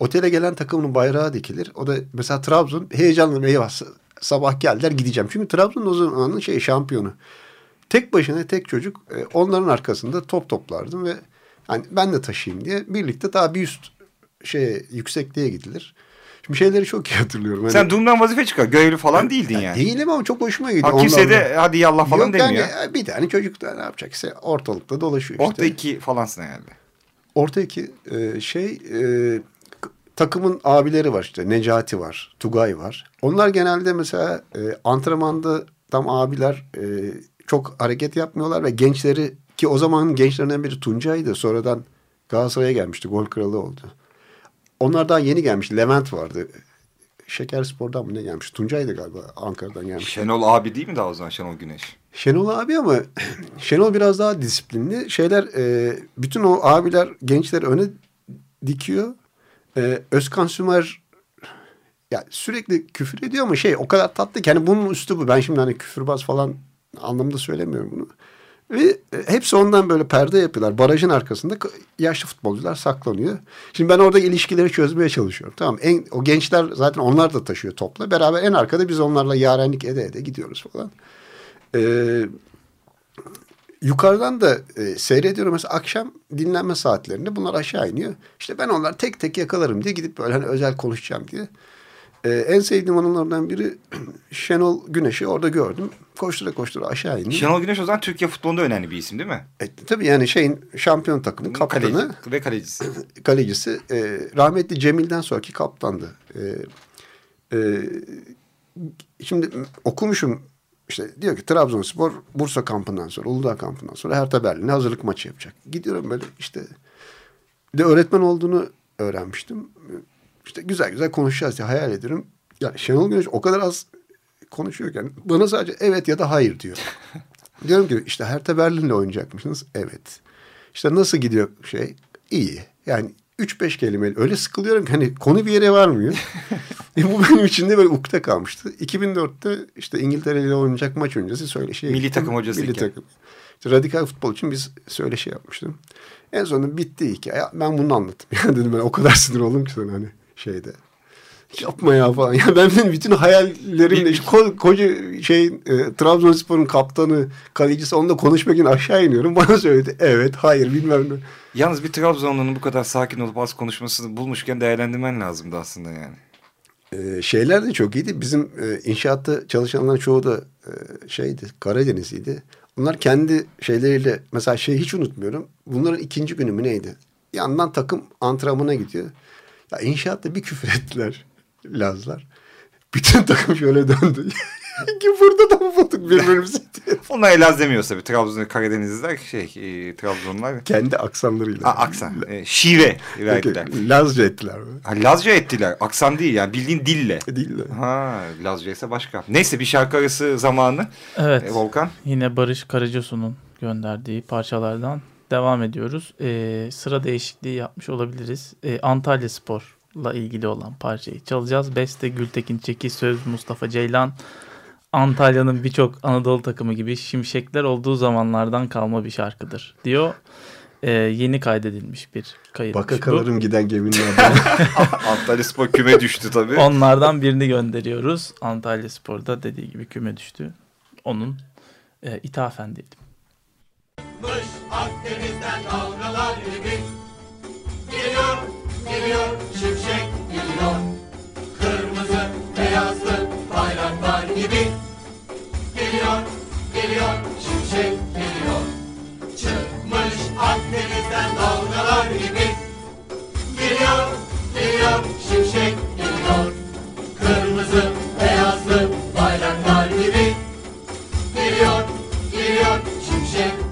otele gelen takımın bayrağı dikilir. O da mesela Trabzon heyecanlı eyvah sabah geldiler gideceğim. Çünkü Trabzon o zamanın şey şampiyonu. Tek başına tek çocuk e, onların arkasında top toplardım ve hani ben de taşıyayım diye birlikte daha bir üst şeye yüksekliğe gidilir. Şimdi şeyleri çok iyi hatırlıyorum. Hani- Sen durumdan vazife çıkar. Görevli falan değildin yani. Değilim ama çok hoşuma gidiyor. Ha, kimse de hadi yallah falan Yok demiyor. yani bir tane çocuk da ne yapacak? İşte ortalıkta dolaşıyor işte. Orta iki falansın herhalde. Orta iki e, şey e, takımın abileri var işte. Necati var, Tugay var. Onlar genelde mesela e, antrenmanda tam abiler e, çok hareket yapmıyorlar ve gençleri ki o zamanın gençlerinden biri Tuncay'dı. Sonradan Galatasaray'a gelmişti. Gol kralı oldu. Onlar daha yeni gelmiş. Levent vardı. Şeker Spor'dan mı ne gelmiş? Tuncay'dı galiba Ankara'dan gelmiş. Şenol abi değil mi daha o zaman Şenol Güneş? Şenol abi ama Şenol biraz daha disiplinli. Şeyler e, bütün o abiler gençleri öne dikiyor. E, Özkan Sümer ya sürekli küfür ediyor ama şey o kadar tatlı ki hani bunun üslubu ben şimdi hani küfürbaz falan anlamda söylemiyorum bunu. Ve e, hepsi ondan böyle perde yapıyorlar. Barajın arkasında yaşlı futbolcular saklanıyor. Şimdi ben orada ilişkileri çözmeye çalışıyorum. Tamam en, o gençler zaten onlar da taşıyor topla. Beraber en arkada biz onlarla yarenlik ede ede gidiyoruz falan. Ee, yukarıdan da e, seyrediyorum mesela akşam dinlenme saatlerinde bunlar aşağı iniyor. İşte ben onları tek tek yakalarım diye gidip böyle hani özel konuşacağım diye. Ee, en sevdiğim anılardan biri Şenol Güneş'i orada gördüm. Koştura koştura aşağı indi. Şenol Güneş o zaman Türkiye futbolunda önemli bir isim değil mi? E, tabii yani şeyin şampiyon takımın kaptanı, Kaleci ve kalecisi. kalecisi e, rahmetli Cemil'den sonraki kaptandı. E, e, şimdi okumuşum işte diyor ki Trabzonspor Bursa kampından sonra Uludağ kampından sonra Hertha Berlin'e hazırlık maçı yapacak. Gidiyorum böyle işte bir de öğretmen olduğunu öğrenmiştim. İşte güzel güzel konuşacağız diye hayal ediyorum. Ya Şenol Güneş o kadar az konuşuyorken bana sadece evet ya da hayır diyor. Diyorum ki işte Hertha Berlin'le oynayacakmışsınız. Evet. İşte nasıl gidiyor şey? İyi. Yani 3-5 kelimeyle öyle sıkılıyorum ki hani konu bir yere varmıyor. e bu benim için de böyle ukde kalmıştı. 2004'te işte İngiltere ile oynayacak maç öncesi söyleşiye Milli gittim. takım hocası Milli takım. İşte radikal futbol için biz söyleşi yapmıştım. En sonunda bitti hikaye. Ben bunu anlattım. Ya dedim ben o kadar sinir oldum ki sana hani şeyde. Yapma ya falan. Ya ben benim bütün hayallerimle işte ko- koca şey e, Trabzonspor'un kaptanı, kalecisi onunla konuşmak için aşağı iniyorum. Bana söyledi. Evet, hayır bilmem ne. Yalnız bir Trabzonlu'nun bu kadar sakin olup az konuşmasını bulmuşken değerlendirmen lazımdı aslında yani. Ee, şeyler de çok iyiydi. Bizim e, inşaatta çalışanların çoğu da e, şeydi, Karadenizliydi. Bunlar kendi şeyleriyle mesela şeyi hiç unutmuyorum. Bunların ikinci günü mü neydi? Yandan takım antrenmana gidiyor. Ya inşaatta bir küfür ettiler Lazlar. Bütün takım şöyle döndü. Ki burada da mı bulduk birbirimizi diye. Onlar Elaz demiyorsa tabii. Trabzon Karadenizliler şey e, Trabzonlar. Kendi aksanlarıyla. A, aksan. E, şive verdiler. Lazca ettiler. böyle. Ha, Lazca ettiler. Aksan değil yani bildiğin dille. Değil de. Ha Lazca ise başka. Neyse bir şarkı arası zamanı. Evet. E, Volkan. Yine Barış Karacasu'nun gönderdiği parçalardan devam ediyoruz. Ee, sıra değişikliği yapmış olabiliriz. Ee, Antalya Spor'la ilgili olan parçayı çalacağız. Beste Gültekin Çeki, söz Mustafa Ceylan. Antalya'nın birçok Anadolu takımı gibi şimşekler olduğu zamanlardan kalma bir şarkıdır diyor. e, yeni kaydedilmiş bir kayıt. Baka kalırım giden geminin. Antalya Spor küme düştü tabii. Onlardan birini gönderiyoruz. Antalya Spor'da dediği gibi küme düştü. Onun e, ithafen diyelim. Mış Akdeniz'den dalgalar gibi. Geliyor, geliyor, şimşek geliyor. Kırmızı, beyazlı bayraklar gibi. Geliyor, geliyor, şimşek geliyor. Çıkmış Akdeniz'den dalgalar gibi. Geliyor, geliyor, şimşek geliyor. Kırmızı, beyazlı bayraklar gibi. Geliyor, geliyor, şimşek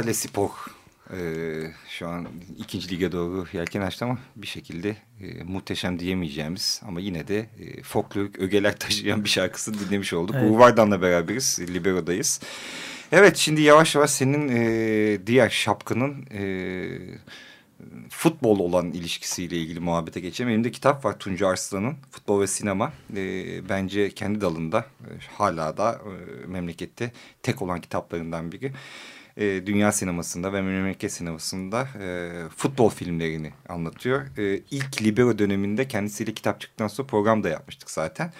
Antalya Spor e, şu an ikinci lige doğru yelken açtı ama bir şekilde e, muhteşem diyemeyeceğimiz ama yine de e, folklorik ögeler taşıyan bir şarkısını dinlemiş olduk. Evet. Uğur Vardan'la beraberiz, Libero'dayız. Evet, şimdi yavaş yavaş senin e, diğer şapkının e, futbol olan ilişkisiyle ilgili muhabbete geçelim. Elimde kitap var Tunca Arslan'ın Futbol ve Sinema. E, bence kendi dalında e, hala da e, memlekette tek olan kitaplarından biri. E, dünya sinemasında ve memleket sinemasında e, futbol filmlerini anlatıyor. E, ilk Libero döneminde kendisiyle kitap çıktıktan sonra program da yapmıştık zaten.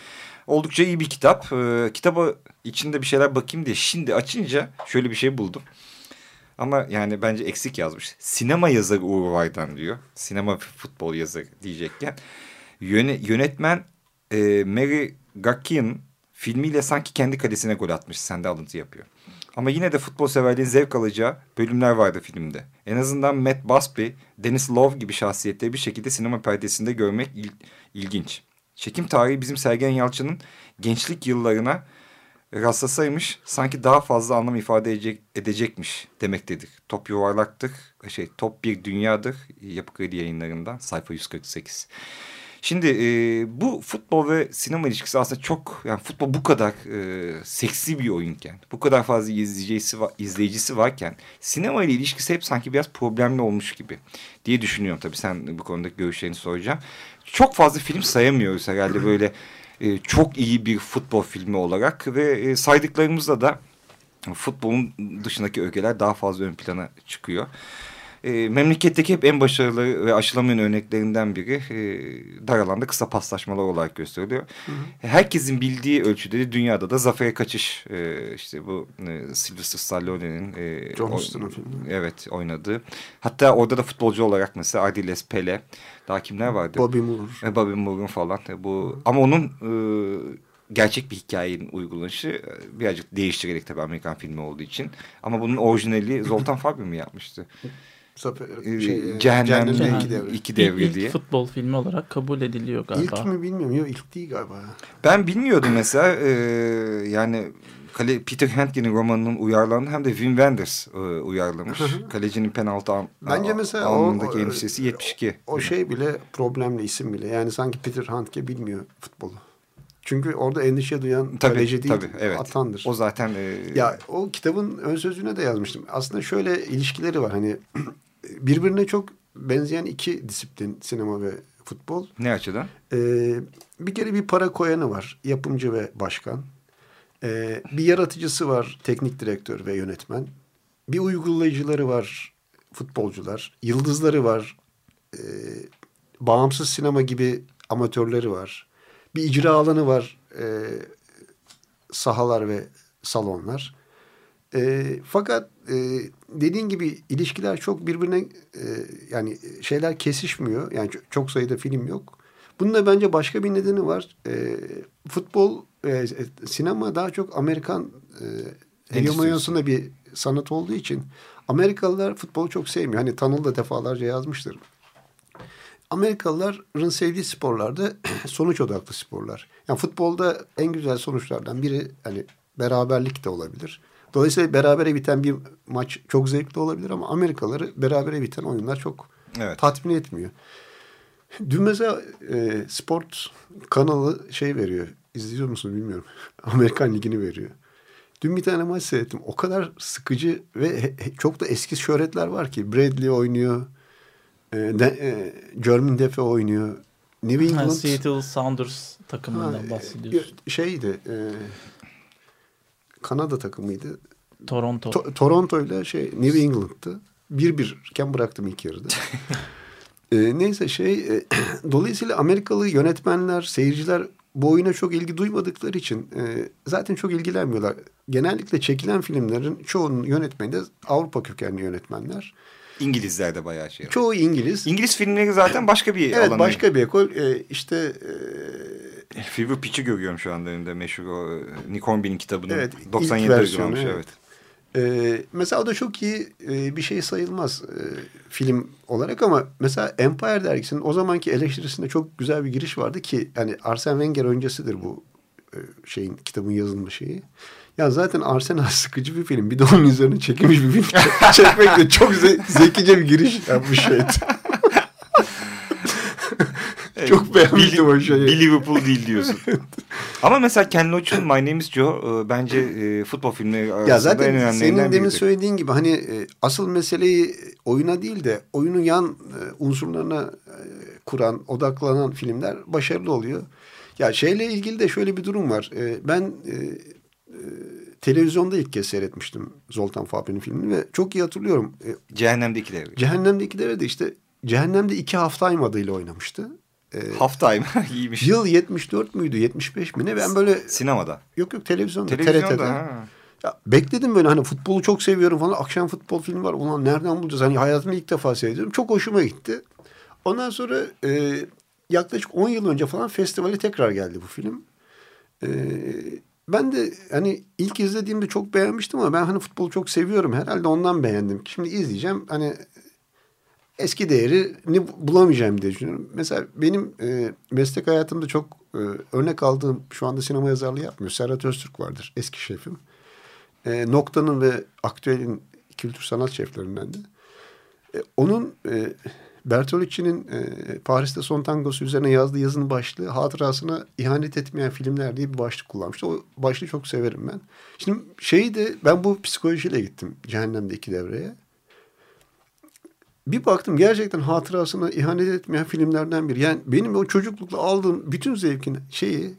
Oldukça iyi bir kitap. E, kitaba içinde bir şeyler bakayım diye şimdi açınca şöyle bir şey buldum. Ama yani bence eksik yazmış. Sinema yazarı Uğur Vaydan diyor. Sinema futbol yazarı diyecekken. Yöne, yönetmen e, Mary Gakian filmiyle sanki kendi kalesine gol atmış. Sende alıntı yapıyor. Ama yine de futbol severliğin zevk alacağı bölümler vardı filmde. En azından Matt Busby, Dennis Love gibi şahsiyetleri bir şekilde sinema perdesinde görmek il, ilginç. Çekim tarihi bizim Sergen Yalçın'ın gençlik yıllarına rastlasaymış sanki daha fazla anlam ifade edecek, edecekmiş demektedir. Top yuvarlaktır, şey top bir dünyadır. Yapı Kredi yayınlarından sayfa 148. Şimdi e, bu futbol ve sinema ilişkisi aslında çok yani futbol bu kadar e, seksi bir oyunken, bu kadar fazla izleyicisi var, izleyicisi varken sinema ile ilişkisi hep sanki biraz problemli olmuş gibi diye düşünüyorum tabii sen bu konudaki görüşlerini soracağım. Çok fazla film sayamıyoruz herhalde böyle e, çok iyi bir futbol filmi olarak ve e, saydıklarımızda da futbolun dışındaki ögeler daha fazla ön plana çıkıyor. E, memleketteki hep en başarılı ve aşılamayan örneklerinden biri e, dar alanda kısa paslaşmalar olarak gösteriliyor. Hı hı. Herkesin bildiği ölçüde de dünyada da zafere kaçış e, işte bu e, Sylvester Stallone'nin e, John filmi. Evet oynadığı. Hatta orada da futbolcu olarak mesela Ardiles Pele daha kimler vardı? Bobby Moore. E, Bobby Moore'un falan. E, bu ama onun e, gerçek bir hikayenin uygulanışı e, birazcık değiştirerek tabii Amerikan filmi olduğu için. Ama bunun orijinali Zoltan Fabri mi yapmıştı? Zafer, Ee, şey, Cehennem'de Cehennem'de iki devre. iki devre İlk diye. futbol filmi olarak kabul ediliyor galiba. İlk mi bilmiyorum. Yok ilk değil galiba. Ben bilmiyordum mesela e, yani kale, Peter Handke'nin romanının uyarlandığını hem de Wim Wenders e, uyarlamış. Kalecinin penaltı an, Bence mesela o- anındaki o- endişesi 72. O şey bile problemli isim bile. Yani sanki Peter Handke bilmiyor futbolu. Çünkü orada endişe duyan Tabii, kaleci değil, tabii, evet. atandır. O zaten e, Ya o kitabın ön sözüne de yazmıştım. Aslında şöyle ilişkileri var. Hani birbirine çok benzeyen iki disiplin sinema ve futbol. ne açıdan? Ee, bir kere bir para koyanı var. Yapımcı ve başkan. Ee, bir yaratıcısı var. Teknik direktör ve yönetmen. Bir uygulayıcıları var. Futbolcular. Yıldızları var. Ee, bağımsız sinema gibi amatörleri var. Bir icra alanı var. Ee, sahalar ve salonlar. E, fakat e, dediğin gibi ilişkiler çok birbirine e, yani şeyler kesişmiyor. Yani çok, sayıda film yok. Bunun da bence başka bir nedeni var. E, futbol, e, sinema daha çok Amerikan e, hegemonyasında bir sanat olduğu için Amerikalılar futbolu çok sevmiyor. Hani Tanıl da defalarca yazmıştır. Amerikalıların sevdiği sporlarda sonuç odaklı sporlar. Yani futbolda en güzel sonuçlardan biri hani beraberlik de olabilir. Dolayısıyla berabere biten bir maç çok zevkli olabilir ama Amerikalıları berabere biten oyunlar çok Evet. tatmin etmiyor. Dün mesela e, sport kanalı şey veriyor. İzliyor musun bilmiyorum. Amerikan Ligi'ni veriyor. Dün bir tane maç seyrettim. O kadar sıkıcı ve çok da eski şöhretler var ki. Bradley oynuyor. E, de, e, Jermaine Defoe oynuyor. New England. Seattle Sounders takımından Ha, bahsediyorsun. e, Şeydi. e, Kanada takımıydı. Toronto. To- Toronto ile şey New England'tı. Bir birken bıraktım ilk yarıda. Ee, neyse şey e, dolayısıyla Amerikalı yönetmenler, seyirciler bu oyuna çok ilgi duymadıkları için e, zaten çok ilgilenmiyorlar. Genellikle çekilen filmlerin çoğunun yönetmeni de Avrupa kökenli yönetmenler. İngilizler de bayağı şey. Çoğu İngiliz. İngiliz filmleri zaten başka bir evet alana. başka bir ekol. E, işte e, Fever Pitch'i görüyorum şu anda önümde meşhur o e, Nick Hornby'nin kitabının Evet, ilk 97'de versiyonu, evet. evet. Ee, mesela o da çok iyi e, bir şey sayılmaz e, film olarak ama mesela Empire dergisinin o zamanki eleştirisinde çok güzel bir giriş vardı ki yani Arsene Wenger öncesidir bu e, şeyin kitabın yazılma şeyi. Ya zaten Arsenal sıkıcı bir film. Bir de onun üzerine çekilmiş bir film çekmek de çok ze- zekice bir giriş yapmış şeydi. çok beğenmiştim o şeyi. Bir Liverpool değil diyorsun. Ama mesela Ken Loach'un My Name is Joe e, bence e, futbol filmleri arasında Ya en zaten önemlilerinden senin demin biridir. söylediğin gibi hani e, asıl meseleyi oyuna değil de oyunun yan e, unsurlarına e, kuran, odaklanan filmler başarılı oluyor. Ya şeyle ilgili de şöyle bir durum var. E, ben e, e, televizyonda ilk kez seyretmiştim Zoltan Fabri'nin filmini ve çok iyi hatırlıyorum. E, Cehennemdekiler. Cehennem'dekileri de işte Cehennem'de iki haftayım adıyla oynamıştı. E, Halftime iyiymiş. yıl 74 müydü 75 mi ne ben böyle Sinemada. yok yok televizyonda, Televizyonda TRT'de. ha. Ya bekledim böyle hani futbolu çok seviyorum falan. Akşam futbol filmi var. Ulan nereden bulacağız? Hani hayatımda ilk defa seyrediyorum. Çok hoşuma gitti. Ondan sonra e, yaklaşık 10 yıl önce falan festivale tekrar geldi bu film. E, ben de hani ilk izlediğimde çok beğenmiştim ama ben hani futbolu çok seviyorum. Herhalde ondan beğendim. Şimdi izleyeceğim. Hani eski değerini bulamayacağım diye düşünüyorum. Mesela benim e, meslek hayatımda çok e, örnek aldığım şu anda sinema yazarlığı yapmıyor. Serhat Öztürk vardır eski şefim. E, Nokta'nın ve Aktüel'in kültür sanat şeflerinden de. E, onun e, Bertolucci'nin e, Paris'te Son Tangosu üzerine yazdığı yazının başlığı hatırasına ihanet etmeyen filmler diye bir başlık kullanmıştı. O başlığı çok severim ben. Şimdi şeyi de ben bu psikolojiyle gittim Cehennem'de iki devreye. Bir baktım gerçekten hatırasına ihanet etmeyen filmlerden biri. Yani benim o çocuklukla aldığım bütün zevkin şeyi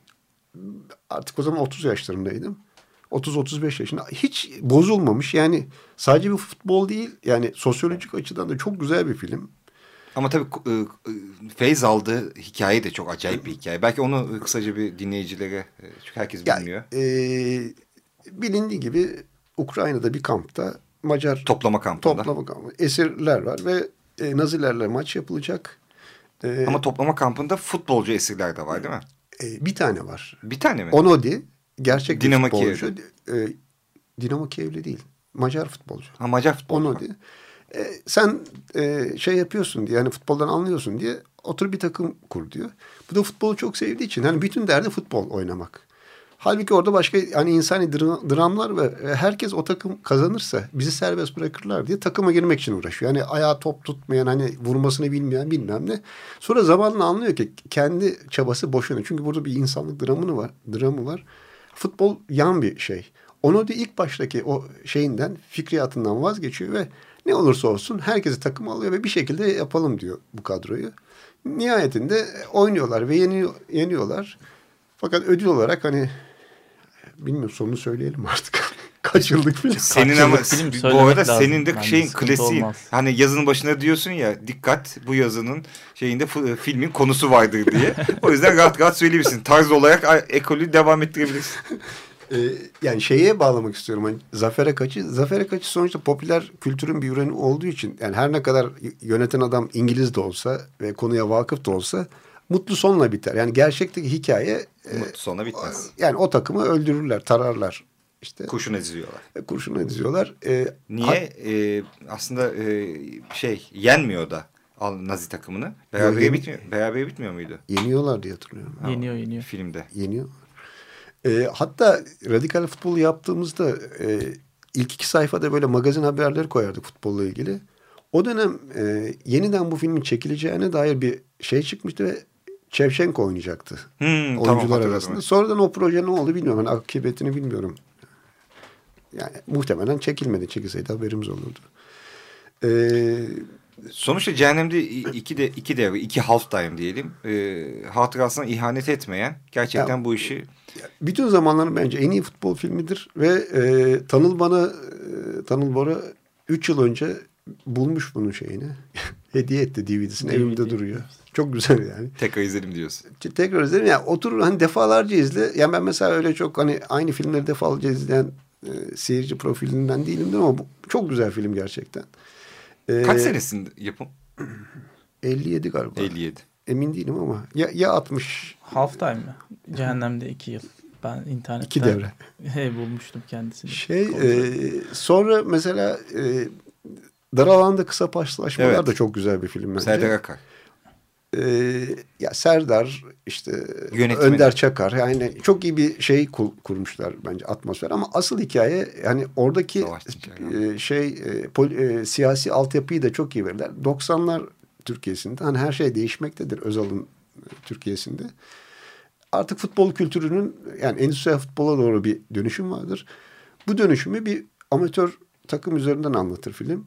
artık o zaman 30 yaşlarındaydım. 30-35 yaşında hiç bozulmamış. Yani sadece bir futbol değil yani sosyolojik açıdan da çok güzel bir film. Ama tabii e, e, Feyz aldığı hikaye de çok acayip bir hikaye. Belki onu kısaca bir dinleyicilere e, çünkü herkes Yani, bilmiyor. e, bilindiği gibi Ukrayna'da bir kampta Macar Toplama kampında. toplama kampı esirler var ve e, Nazilerle maç yapılacak. E, Ama toplama kampında futbolcu esirler de var değil mi? e, bir tane var. Bir tane mi? Onodi gerçek bir Dinamo futbolcu. E, Dinamo Kiev'li değil. Macar futbolcu. Ha Macar futbolcu. Onodi. E, sen e, şey yapıyorsun diye yani futboldan anlıyorsun diye otur bir takım kur diyor. Bu da futbolu çok sevdiği için hani bütün derdi futbol oynamak. Halbuki orada başka hani insani dra- dramlar ve e, herkes o takım kazanırsa bizi serbest bırakırlar diye takıma girmek için uğraşıyor. Yani ayağı top tutmayan hani vurmasını bilmeyen bilmem ne. Sonra zamanla anlıyor ki kendi çabası boşuna. Çünkü burada bir insanlık dramını var, dramı var. Futbol yan bir şey. Onu da ilk baştaki o şeyinden, fikriyatından vazgeçiyor ve ne olursa olsun herkesi takım alıyor ve bir şekilde yapalım diyor bu kadroyu. Nihayetinde oynuyorlar ve yeniyor, yeniyorlar. Fakat ödül olarak hani bilmiyorum sonunu söyleyelim artık. Kaç yıllık film? Senin Kaç ama film bu arada lazım. senin de Bence şeyin klasiği. Hani yazının başına diyorsun ya dikkat bu yazının şeyinde f- filmin konusu vardır diye. o yüzden rahat rahat söyleyebilirsin. Tarz olarak ekolü devam ettirebilirsin. Ee, yani şeye bağlamak istiyorum. Hani Zafer'e kaçı. Zafer'e kaçı sonuçta popüler kültürün bir ürünü olduğu için yani her ne kadar yöneten adam İngiliz de olsa ve konuya vakıf da olsa mutlu sonla biter. Yani gerçekteki hikaye e, Mutlu sona bitmez. yani o takımı öldürürler, tararlar. İşte Kurşun eziyorlar. kurşuna diziyorlar. Ee, ha- Niye? Ee, aslında e, şey yenmiyor da al Nazi takımını. Berabere Yok, bitmiyor. Berabere bitmiyor muydu? yeniyorlar diye hatırlıyorum. Yeniyor yeniyor. Filmde. Yeniyor. Ee, hatta radikal futbol yaptığımızda e, ilk iki sayfada böyle magazin haberleri koyardık futbolla ilgili. O dönem e, yeniden bu filmin çekileceğine dair bir şey çıkmıştı ve Şevşenko oynayacaktı. Hmm, tamam, oyuncular hatırladım. arasında. Sonradan o proje ne oldu bilmiyorum. Hani akıbetini bilmiyorum. Yani muhtemelen çekilmedi. Çekilseydi haberimiz olurdu. Ee, Sonuçta cehennemde iki de iki devre, iki half time diyelim. E, hatırasına ihanet etmeyen gerçekten Ya- bu işi bütün zamanların bence en iyi futbol filmidir ve e, Tanıl bana e, Tanıl Bora 3 yıl önce bulmuş bunun şeyini. Hediye etti DVD'sini DVD. evimde duruyor. Çok güzel yani. tekrar izledim diyorsun. Tekrar izledim ya oturur hani defalarca izle. Yani ben mesela öyle çok hani aynı filmleri defalarca izleyen e, seyirci profilinden değilimdir ama bu çok güzel film gerçekten. E, Kaç senesinde yapım? 57 galiba. 57. Emin değilim ama ya, ya 60 Halftime mi? Cehennemde iki yıl. Ben internette iki devre. He, bulmuştum kendisini. Şey e, sonra mesela e, Dar Alanda Kısa Paslaşmalar Evet. da çok güzel bir film bence. Serdar Akar. E, ya Serdar işte Yönetmeni. Önder Çakar yani çok iyi bir şey kur- kurmuşlar bence atmosfer ama asıl hikaye yani oradaki e, şey e, pol- e, siyasi altyapıyı da çok iyi verirler. 90'lar Türkiye'sinde hani her şey değişmektedir Özal'ın e, Türkiye'sinde. Artık futbol kültürünün yani endüstriyel futbola doğru bir dönüşüm vardır. Bu dönüşümü bir amatör takım üzerinden anlatır film.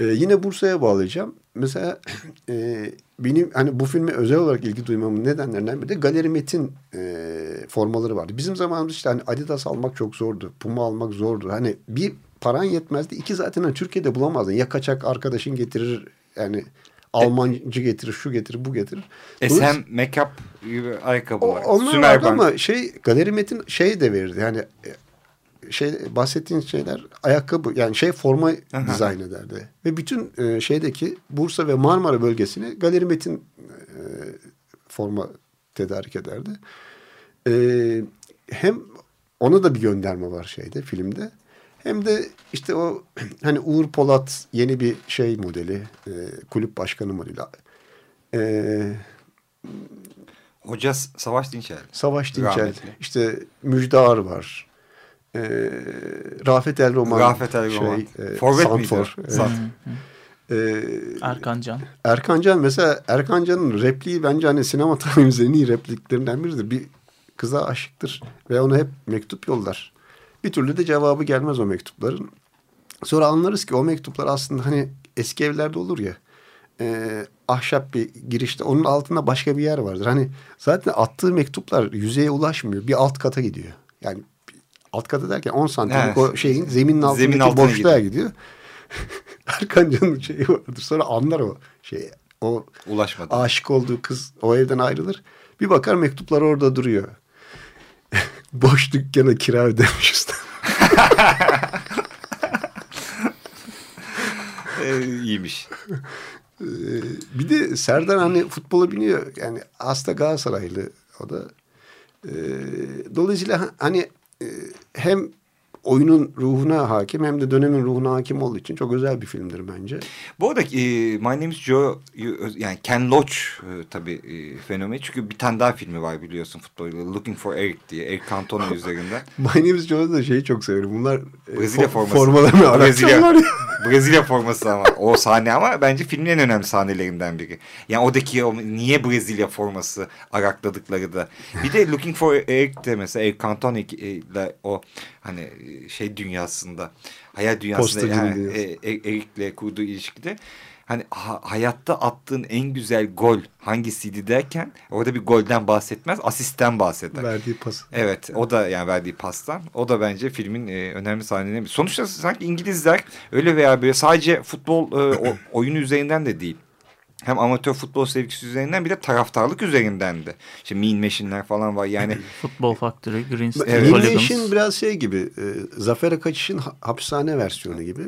Ee, yine Bursa'ya bağlayacağım. Mesela e, benim hani bu filme özel olarak ilgi duymamın nedenlerinden biri de Galeri Metin e, formaları vardı. Bizim zamanımızda işte hani Adidas almak çok zordu. Puma almak zordu. Hani bir paran yetmezdi. İki zaten hani Türkiye'de bulamazdın. Ya kaçak arkadaşın getirir yani Almancı getirir, şu getirir, bu getirir. Dolayısıyla- SM Makeup gibi o, ayakkabılar. onlar vardı ama şey galeri metin şey de verirdi. Yani e, şey bahsettiğin şeyler ayakkabı yani şey forma Aha. dizayn ederdi. Ve bütün e, şeydeki Bursa ve Marmara bölgesine galeri metin e, forma tedarik ederdi. E, hem ona da bir gönderme var şeyde filmde. Hem de işte o hani Uğur Polat yeni bir şey modeli, e, kulüp başkanı modeli. E, Hoca Savaş Dinçer. Savaş Dinçel, Rahmetli. işte Müjdar var. Ee, Rafet El Roman. Rafet El Roman. Şey, e, Forvet miydi? Sanfor. Evet. Ee, Erkan Can. Erkan Can mesela Erkan Can'ın repliği bence hani sinema tarihimizin en iyi repliklerinden biridir. Bir kıza aşıktır ve ona hep mektup yollar. Bir türlü de cevabı gelmez o mektupların. Sonra anlarız ki o mektuplar aslında hani eski evlerde olur ya. e, ahşap bir girişte onun altında başka bir yer vardır. Hani zaten attığı mektuplar yüzeye ulaşmıyor. Bir alt kata gidiyor. Yani alt kata derken 10 santimlik Evet. o şeyin zeminin altındaki Zemin altına boşluğa gidiyor. Erkan Can'ın şeyi vardır. Sonra anlar o şeyi. O Ulaşmadı. aşık olduğu kız o evden ayrılır. Bir bakar mektuplar orada duruyor. Boş dükkana kira ödemiş usta. Ee, iyiymiş. Ee, bir de Serdar hani futbola biniyor. Yani hasta Galatasaraylı o da. Ee, dolayısıyla ha- hani hem oyunun ruhuna hakim hem de dönemin ruhuna hakim olduğu için çok özel bir filmdir bence. Bu arada e, My Name is Joe yani Ken Loach e, tabii e, fenomeni. Çünkü bir tane daha filmi var biliyorsun futbolda. Looking for Eric diye. Eric Cantona üzerinden. My Name is Joe'da da şeyi çok severim. Bunlar e, Brezilya fo- forması. formalarını Brezilya. Brezilya forması ama o sahne ama bence filmin en önemli sahnelerinden biri. Yani oradaki o, niye Brezilya forması arakladıkları da. Bir de Looking for Eric de mesela Eric Cantona ile o hani şey dünyasında hayal dünyasında yani, e, e, Eric'le kurduğu ilişkide hani ha- hayatta attığın en güzel gol hangisiydi derken orada bir golden bahsetmez asistten bahseder. Verdiği pas. Evet o da yani verdiği pastan. O da bence filmin e, önemli sahnelerinden. Sonuçta sanki İngilizler öyle veya böyle sadece futbol e, o, oyunu üzerinden de değil. Hem amatör futbol sevgisi üzerinden bir de taraftarlık üzerinden de. İşte Mean Machine'ler falan var yani. Futbol Factory, Green State Evet. Hooligans. işin biraz şey gibi. E, Zafer Kaçış'ın ha- hapishane versiyonu gibi.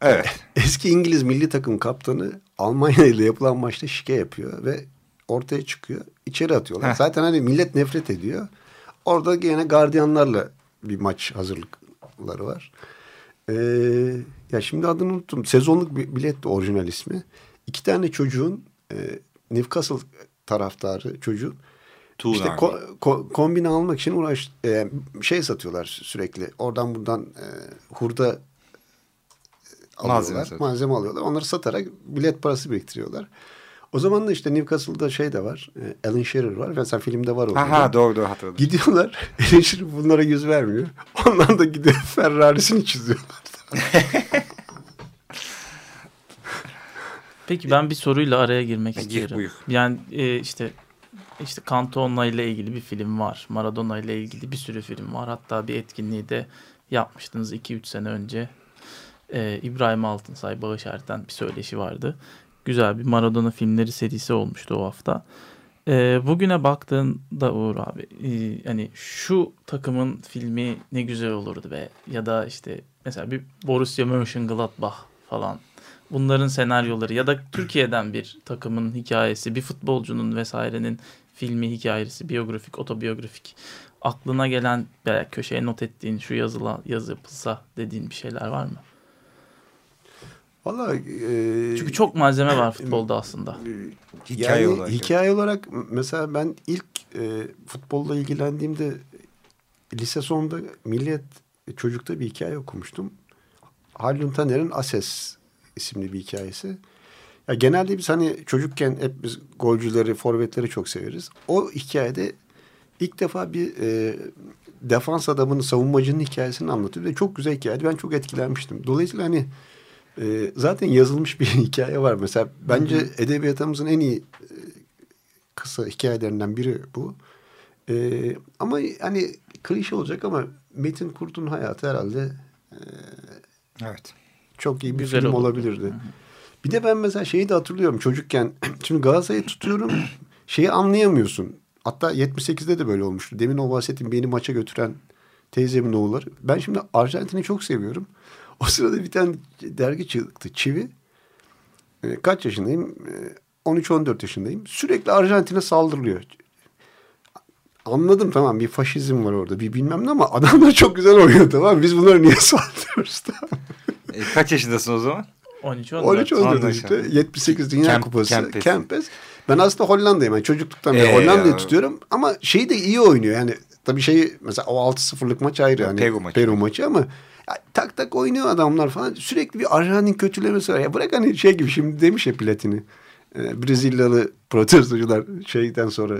Evet. Eski İngiliz milli takım kaptanı Almanya ile yapılan maçta şike yapıyor ve ortaya çıkıyor. İçeri atıyorlar. Heh. Zaten hani millet nefret ediyor. Orada yine gardiyanlarla bir maç hazırlıkları var. Ee, ya şimdi adını unuttum. Sezonluk bir bilet de orijinal ismi. İki tane çocuğun e, Newcastle taraftarı çocuğun Toon işte ko- ko- kombine almak için uğraş e, şey satıyorlar sürekli. Oradan buradan e, hurda Malzeme alıyorlar. satıyor. Malzeme alıyorlar. Onları satarak bilet parası biriktiriyorlar. O zaman da işte Newcastle'da şey de var. e, Alan Shearer var. Mesela filmde var o. Ha, ha doğru doğru hatırladım. Gidiyorlar. Alan Shearer bunlara yüz vermiyor. Onlar da gidiyor Ferrari'sini çiziyorlar. Peki ben bir soruyla araya girmek Gir, istiyorum. buyur. Yani e, işte işte Cantona ile ilgili bir film var. Maradona ile ilgili bir sürü film var. Hatta bir etkinliği de yapmıştınız 2-3 sene önce. E, İbrahim Altınsay, Bağış Erten bir söyleşi vardı. Güzel bir Maradona filmleri serisi olmuştu o hafta. E, bugüne baktığında Uğur abi e, hani şu takımın filmi ne güzel olurdu be. Ya da işte mesela bir Borussia Mönchengladbach falan bunların senaryoları ya da Türkiye'den bir takımın hikayesi, bir futbolcunun vesairenin filmi hikayesi, biyografik, otobiyografik aklına gelen veya köşeye not ettiğin şu yazıla yazı yapılsa dediğin bir şeyler var mı? Valla e, Çünkü çok malzeme var futbolda aslında. Hikaye yani olarak. hikaye olarak mesela ben ilk e, futbolla ilgilendiğimde lise sonunda Milliyet Çocuk'ta bir hikaye okumuştum. Haldun Taner'in Ases isimli bir hikayesi. Ya genelde biz hani çocukken hep biz golcüleri, forvetleri çok severiz. O hikayede ilk defa bir e, defans adamının, savunmacının hikayesini anlatıyor. Ve çok güzel hikayeydi. Ben çok etkilenmiştim. Dolayısıyla hani e, zaten yazılmış bir hikaye var. Mesela bence edebiyatımızın en iyi e, kısa hikayelerinden biri bu. E, ama hani klişe olacak ama Metin Kurt'un hayatı herhalde Evet. Çok iyi bir Güzel film olurdu. olabilirdi. Bir de ben mesela şeyi de hatırlıyorum çocukken. Şimdi Galatasaray'ı tutuyorum. şeyi anlayamıyorsun. Hatta 78'de de böyle olmuştu. Demin o bahsettiğim beni maça götüren teyzemin oğulları. Ben şimdi Arjantin'i çok seviyorum. O sırada bir tane dergi çıktı. Çivi. Ee, kaç yaşındayım? Ee, 13-14 yaşındayım. Sürekli Arjantin'e saldırılıyor. Anladım tamam bir faşizm var orada bir bilmem ne ama adamlar çok güzel oynuyor tamam? Biz bunları niye saldırıyoruz tamam? E, kaç yaşındasın o zaman? 13 13 14. 14 işte. Anlaşıldı. 78 Dünya Kemp- Kupası. Kempes. Kempes. Ben aslında Hollanda'yım. Yani çocukluktan beri Ee, Hollanda'yı ya. tutuyorum. Ama şeyi de iyi oynuyor. Yani tabii şeyi mesela o 6-0'lık maç ayrı. Yani Peru maçı. Peru maçı ama ya, tak tak oynuyor adamlar falan. Sürekli bir Arjantin kötülemesi var. Ya bırak hani şey gibi şimdi demiş ya Platini. Ee, Brezilyalı protestocular şeyden sonra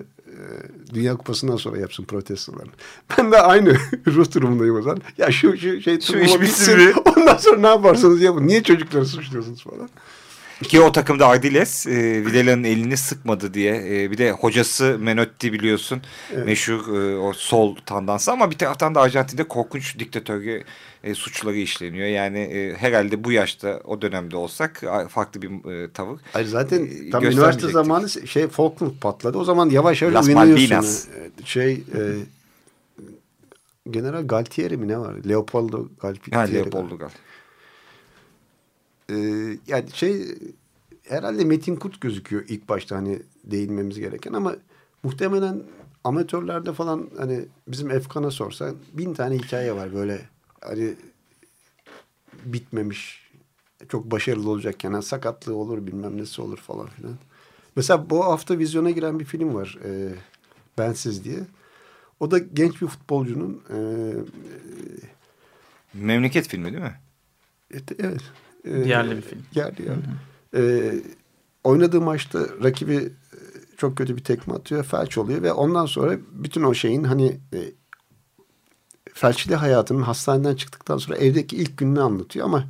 Dünya Kupası'ndan sonra yapsın protestolarını. Ben de aynı ruh durumundayım o zaman. Ya şu, şu şey Şu iş bitsin bir. Ondan sonra ne yaparsanız yapın. Niye çocukları suçluyorsunuz falan. Ki o takımda Ardiles e, Vidala'nın elini sıkmadı diye. E, bir de hocası Menotti biliyorsun. Meşhur e, o sol tandansı ama bir taraftan da Arjantin'de korkunç diktatörge e, suçları işleniyor. Yani e, herhalde bu yaşta o dönemde olsak farklı bir e, tavır. Hayır zaten e, tam üniversite zamanı şey Falkland patladı. O zaman yavaş yavaş Las. Malvinas. Şey e, General Galtieri mi ne var? Leopoldo Galtieri. Ha Leopoldo Gal. Ee, yani şey herhalde Metin Kurt gözüküyor ilk başta hani değinmemiz gereken ama muhtemelen amatörlerde falan hani bizim Efkan'a sorsan bin tane hikaye var böyle hani bitmemiş çok başarılı olacakken yani sakatlığı olur bilmem nesi olur falan filan. Mesela bu hafta vizyona giren bir film var. E, Bensiz diye. O da genç bir futbolcunun e, Memleket filmi değil mi? Evet. evet. Ee, Yerli bir film. Yerli yerli. Ee, oynadığı maçta rakibi e, çok kötü bir tekme atıyor. Felç oluyor ve ondan sonra bütün o şeyin hani e, felçli hayatının hastaneden çıktıktan sonra evdeki ilk gününü anlatıyor ama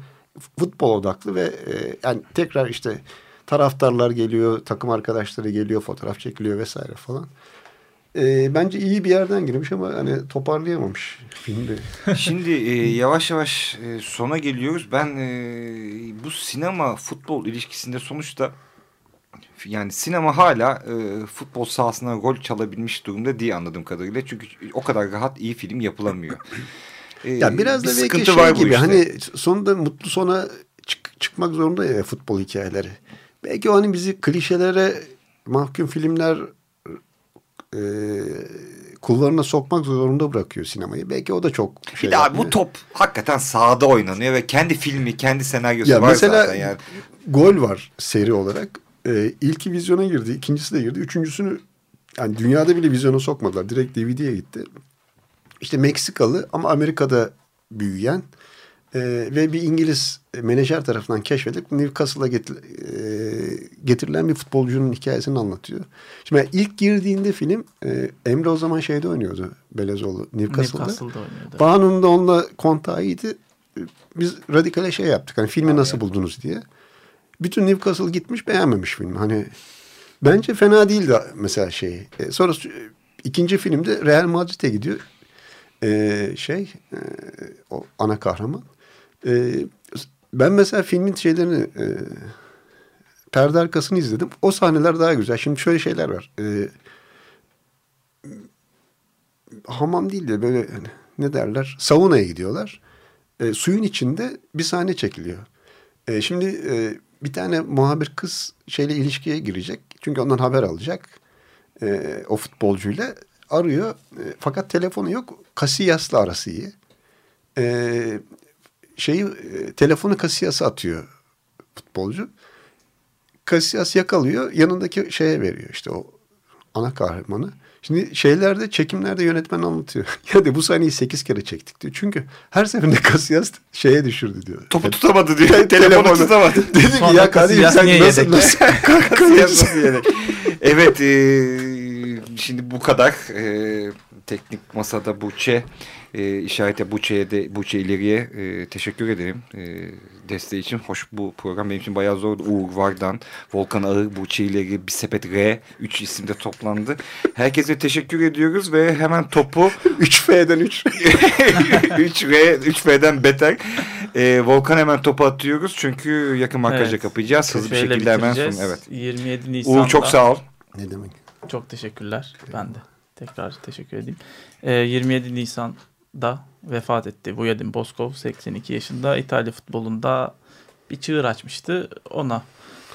futbol odaklı ve e, yani tekrar işte taraftarlar geliyor, takım arkadaşları geliyor, fotoğraf çekiliyor vesaire falan. E, bence iyi bir yerden girmiş ama hani toparlayamamış filmde. Şimdi e, yavaş yavaş e, sona geliyoruz. Ben e, bu sinema futbol ilişkisinde sonuçta yani sinema hala e, futbol sahasına rol çalabilmiş durumda diye anladığım kadarıyla. Çünkü o kadar rahat iyi film yapılamıyor. E, Ya biraz bir da belki sıkıntı şey var gibi işte. hani sonunda mutlu sona çık- çıkmak zorunda ya futbol hikayeleri. Belki o hani bizi klişelere mahkum filmler e, kullarına sokmak zorunda bırakıyor sinemayı. Belki o da çok şey Bir de abi bu top hakikaten sahada oynanıyor ve kendi filmi, kendi senaryosu Ya var mesela zaten yani. gol var seri olarak. Ee, ilki vizyona girdi, ikincisi de girdi. Üçüncüsünü yani dünyada bile vizyona sokmadılar. Direkt DVD'ye gitti. İşte Meksikalı ama Amerika'da büyüyen e, ve bir İngiliz menajer tarafından keşfedilip Newcastle'a getir, e, getirilen bir futbolcunun hikayesini anlatıyor. Şimdi ilk girdiğinde film e, Emre o zaman şeyde oynuyordu Belezoğlu Newcastle'da. Newcastle'da oynuyordu. Banu'nun da onunla kontağı iyiydi. Biz radikale şey yaptık. Hani filmi nasıl buldunuz diye. Bütün Newcastle gitmiş beğenmemiş filmi. Hani bence fena değildi mesela şey. E, sonra ikinci filmde Real Madrid'e gidiyor. E, şey e, o ana kahraman. E, ben mesela filmin şeylerini e, perde arkasını izledim. O sahneler daha güzel. Şimdi şöyle şeyler var. E, hamam değil de böyle hani ne derler saunaya gidiyorlar. E, suyun içinde bir sahne çekiliyor. E, şimdi e, bir tane muhabir kız şeyle ilişkiye girecek. Çünkü ondan haber alacak. E, o futbolcuyla arıyor. E, fakat telefonu yok. Casillas'la arası iyi. E, şeyi e, telefonu Casillas'a atıyor futbolcu. Casillas yakalıyor. Yanındaki şeye veriyor işte o ana kahramanı. Şimdi şeylerde çekimlerde yönetmen anlatıyor. ya de bu sahneyi 8 kere çektik diyor. Çünkü her seferinde Casillas şeye düşürdü diyor. Topu tutamadı diyor. Telefonu. Telefonu tutamadı. Dedi ki ya kardeşim sen niye nasıl, nasıl Casillas nasıl yedek? evet e, şimdi bu kadar e, teknik masada Buçe e, işarete Buçe'ye de Buçe ileriye e, teşekkür ederim e, desteği için. Hoş bu program benim için bayağı zordu. Uğur Vardan, Volkan Ağır, Buçe ileri, bir sepet R. Üç isimde toplandı. Herkese teşekkür ediyoruz ve hemen topu 3F'den 3. 3R, 3F'den beter. E, Volkan hemen topu atıyoruz çünkü yakın markaja Evet. kapayacağız. Hızlı bir şekilde hemen son. Evet. 27 Nisan'da. Uğur çok sağ ol. ne demek? Çok teşekkürler. Ben de tekrar teşekkür edeyim. Ee, 27 Nisan'da vefat etti Vujadim Boskov 82 yaşında İtalya futbolunda bir çığır açmıştı. Ona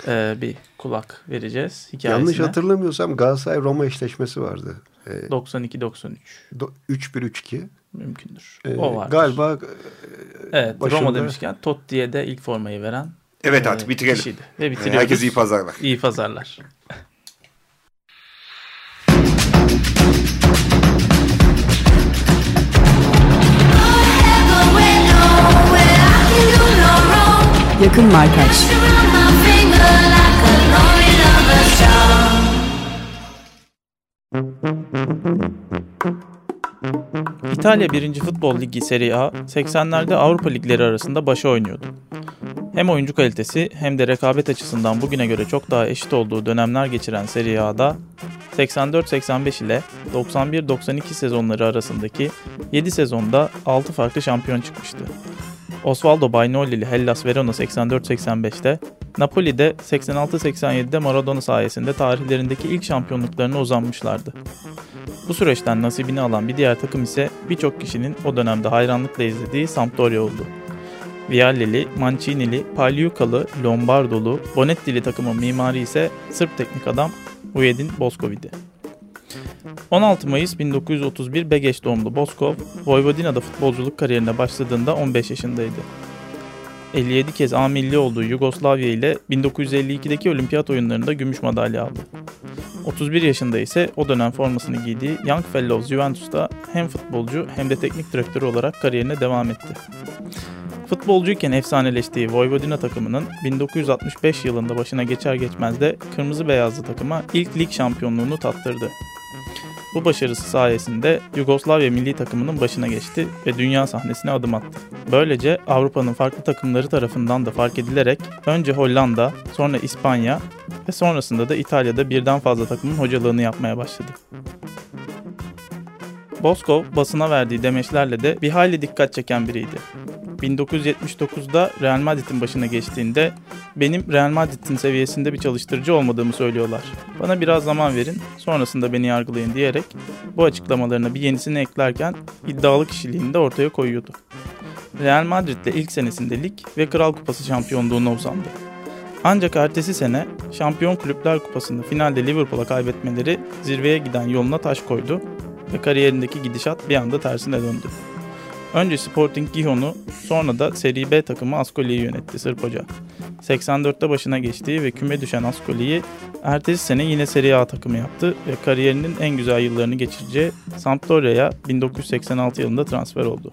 e, bir kulak vereceğiz hikayesine. Yanlış hatırlamıyorsam Galatasaray Roma eşleşmesi vardı. Ee, 92-93 do- 3-1-3-2. mümkündür. Ee, o var. Galiba Evet başında- Roma demişken Totti'ye de ilk formayı veren Evet e, artık bitirelim. kişiydi. Ve bitiriyoruz. Herkese iyi pazarlar. İyi pazarlar. Yakın Markaj İtalya 1. Futbol Ligi Serie A 80'lerde Avrupa ligleri arasında başa oynuyordu. Hem oyuncu kalitesi hem de rekabet açısından bugüne göre çok daha eşit olduğu dönemler geçiren Serie A'da 84-85 ile 91-92 sezonları arasındaki 7 sezonda 6 farklı şampiyon çıkmıştı. Osvaldo Bainoli'li Hellas Verona 84-85'te, Napoli'de 86-87'de Maradona sayesinde tarihlerindeki ilk şampiyonluklarına uzanmışlardı. Bu süreçten nasibini alan bir diğer takım ise birçok kişinin o dönemde hayranlıkla izlediği Sampdoria oldu. Vialleli, Mancini'li, Pagliuca'lı, Lombardolu, Bonetti'li takımın mimarı ise Sırp teknik adam Ujedin Boskovi'di. 16 Mayıs 1931 Begeç doğumlu Boskov, Vojvodina'da futbolculuk kariyerine başladığında 15 yaşındaydı. 57 kez A milli olduğu Yugoslavya ile 1952'deki olimpiyat oyunlarında gümüş madalya aldı. 31 yaşında ise o dönem formasını giydiği Young Fellows Juventus'ta hem futbolcu hem de teknik direktör olarak kariyerine devam etti. Futbolcuyken efsaneleştiği Vojvodina takımının 1965 yılında başına geçer geçmez de kırmızı beyazlı takıma ilk lig şampiyonluğunu tattırdı. Bu başarısı sayesinde Yugoslavya milli takımının başına geçti ve dünya sahnesine adım attı. Böylece Avrupa'nın farklı takımları tarafından da fark edilerek önce Hollanda, sonra İspanya ve sonrasında da İtalya'da birden fazla takımın hocalığını yapmaya başladı. Boskov basına verdiği demeçlerle de bir hayli dikkat çeken biriydi. 1979'da Real Madrid'in başına geçtiğinde benim Real Madrid'in seviyesinde bir çalıştırıcı olmadığımı söylüyorlar. Bana biraz zaman verin, sonrasında beni yargılayın diyerek bu açıklamalarına bir yenisini eklerken iddialı kişiliğini de ortaya koyuyordu. Real Madrid'le ilk senesinde lig ve Kral Kupası şampiyonluğuna uzandı. Ancak ertesi sene Şampiyon Kulüpler Kupası'nda finalde Liverpool'a kaybetmeleri zirveye giden yoluna taş koydu ve kariyerindeki gidişat bir anda tersine döndü. Önce Sporting Gijon'u sonra da Serie B takımı Ascoli'yi yönetti Sırp Hoca. 84'te başına geçtiği ve küme düşen Ascoli'yi ertesi sene yine Serie A takımı yaptı ve kariyerinin en güzel yıllarını geçireceği Sampdoria'ya 1986 yılında transfer oldu.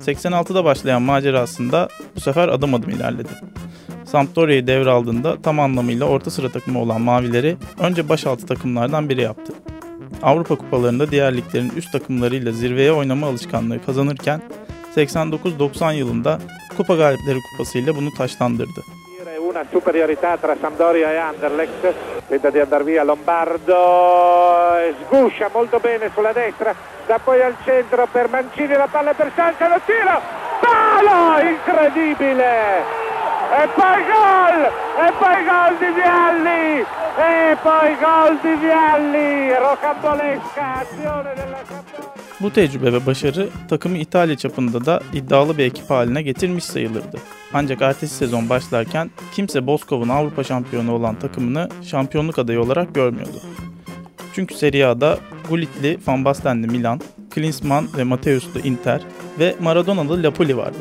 86'da başlayan macerasında bu sefer adım adım ilerledi. Sampdoria'yı devraldığında tam anlamıyla orta sıra takımı olan Mavileri önce başaltı takımlardan biri yaptı. Avrupa kupalarında diğer liglerin üst takımlarıyla zirveye oynama alışkanlığı kazanırken 89-90 yılında Kupa Galipleri Kupası ile bunu taşlandırdı. Una superiorità tra Sampdoria e Anderlecht, tenta di andare via Lombardo, sguscia molto bene sulla destra, da poi al centro per Mancini, la palla per Sanca, lo tira, palo, incredibile! E poi gol! E poi gol di Vialli! E poi gol di Vialli! Rocambolesca azione della! Bu tecrübe ve başarı takımı İtalya çapında da iddialı bir ekip haline getirmiş sayılırdı. Ancak ertesi sezon başlarken kimse Boskov'un Avrupa şampiyonu olan takımını şampiyonluk adayı olarak görmüyordu. Çünkü Serie A'da Gullit'li Van Basten'li Milan, Klinsmann ve Matteus'lu Inter ve Maradona'lı Napoli vardı.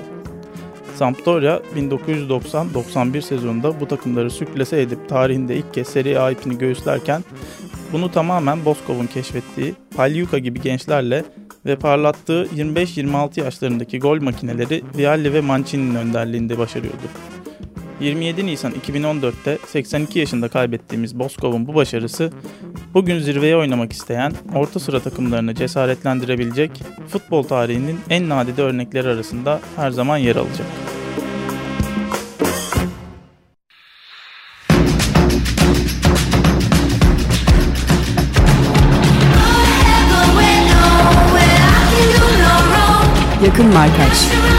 Sampdoria 1990-91 sezonunda bu takımları sürklese edip tarihinde ilk kez Serie A ipini göğüslerken bunu tamamen Boskov'un keşfettiği Pagliuca gibi gençlerle ve parlattığı 25-26 yaşlarındaki gol makineleri Vialli ve Mancini'nin önderliğinde başarıyordu. 27 Nisan 2014'te 82 yaşında kaybettiğimiz Boskov'un bu başarısı bugün zirveye oynamak isteyen orta sıra takımlarını cesaretlendirebilecek futbol tarihinin en nadide örnekleri arasında her zaman yer alacak. Yakın Markaç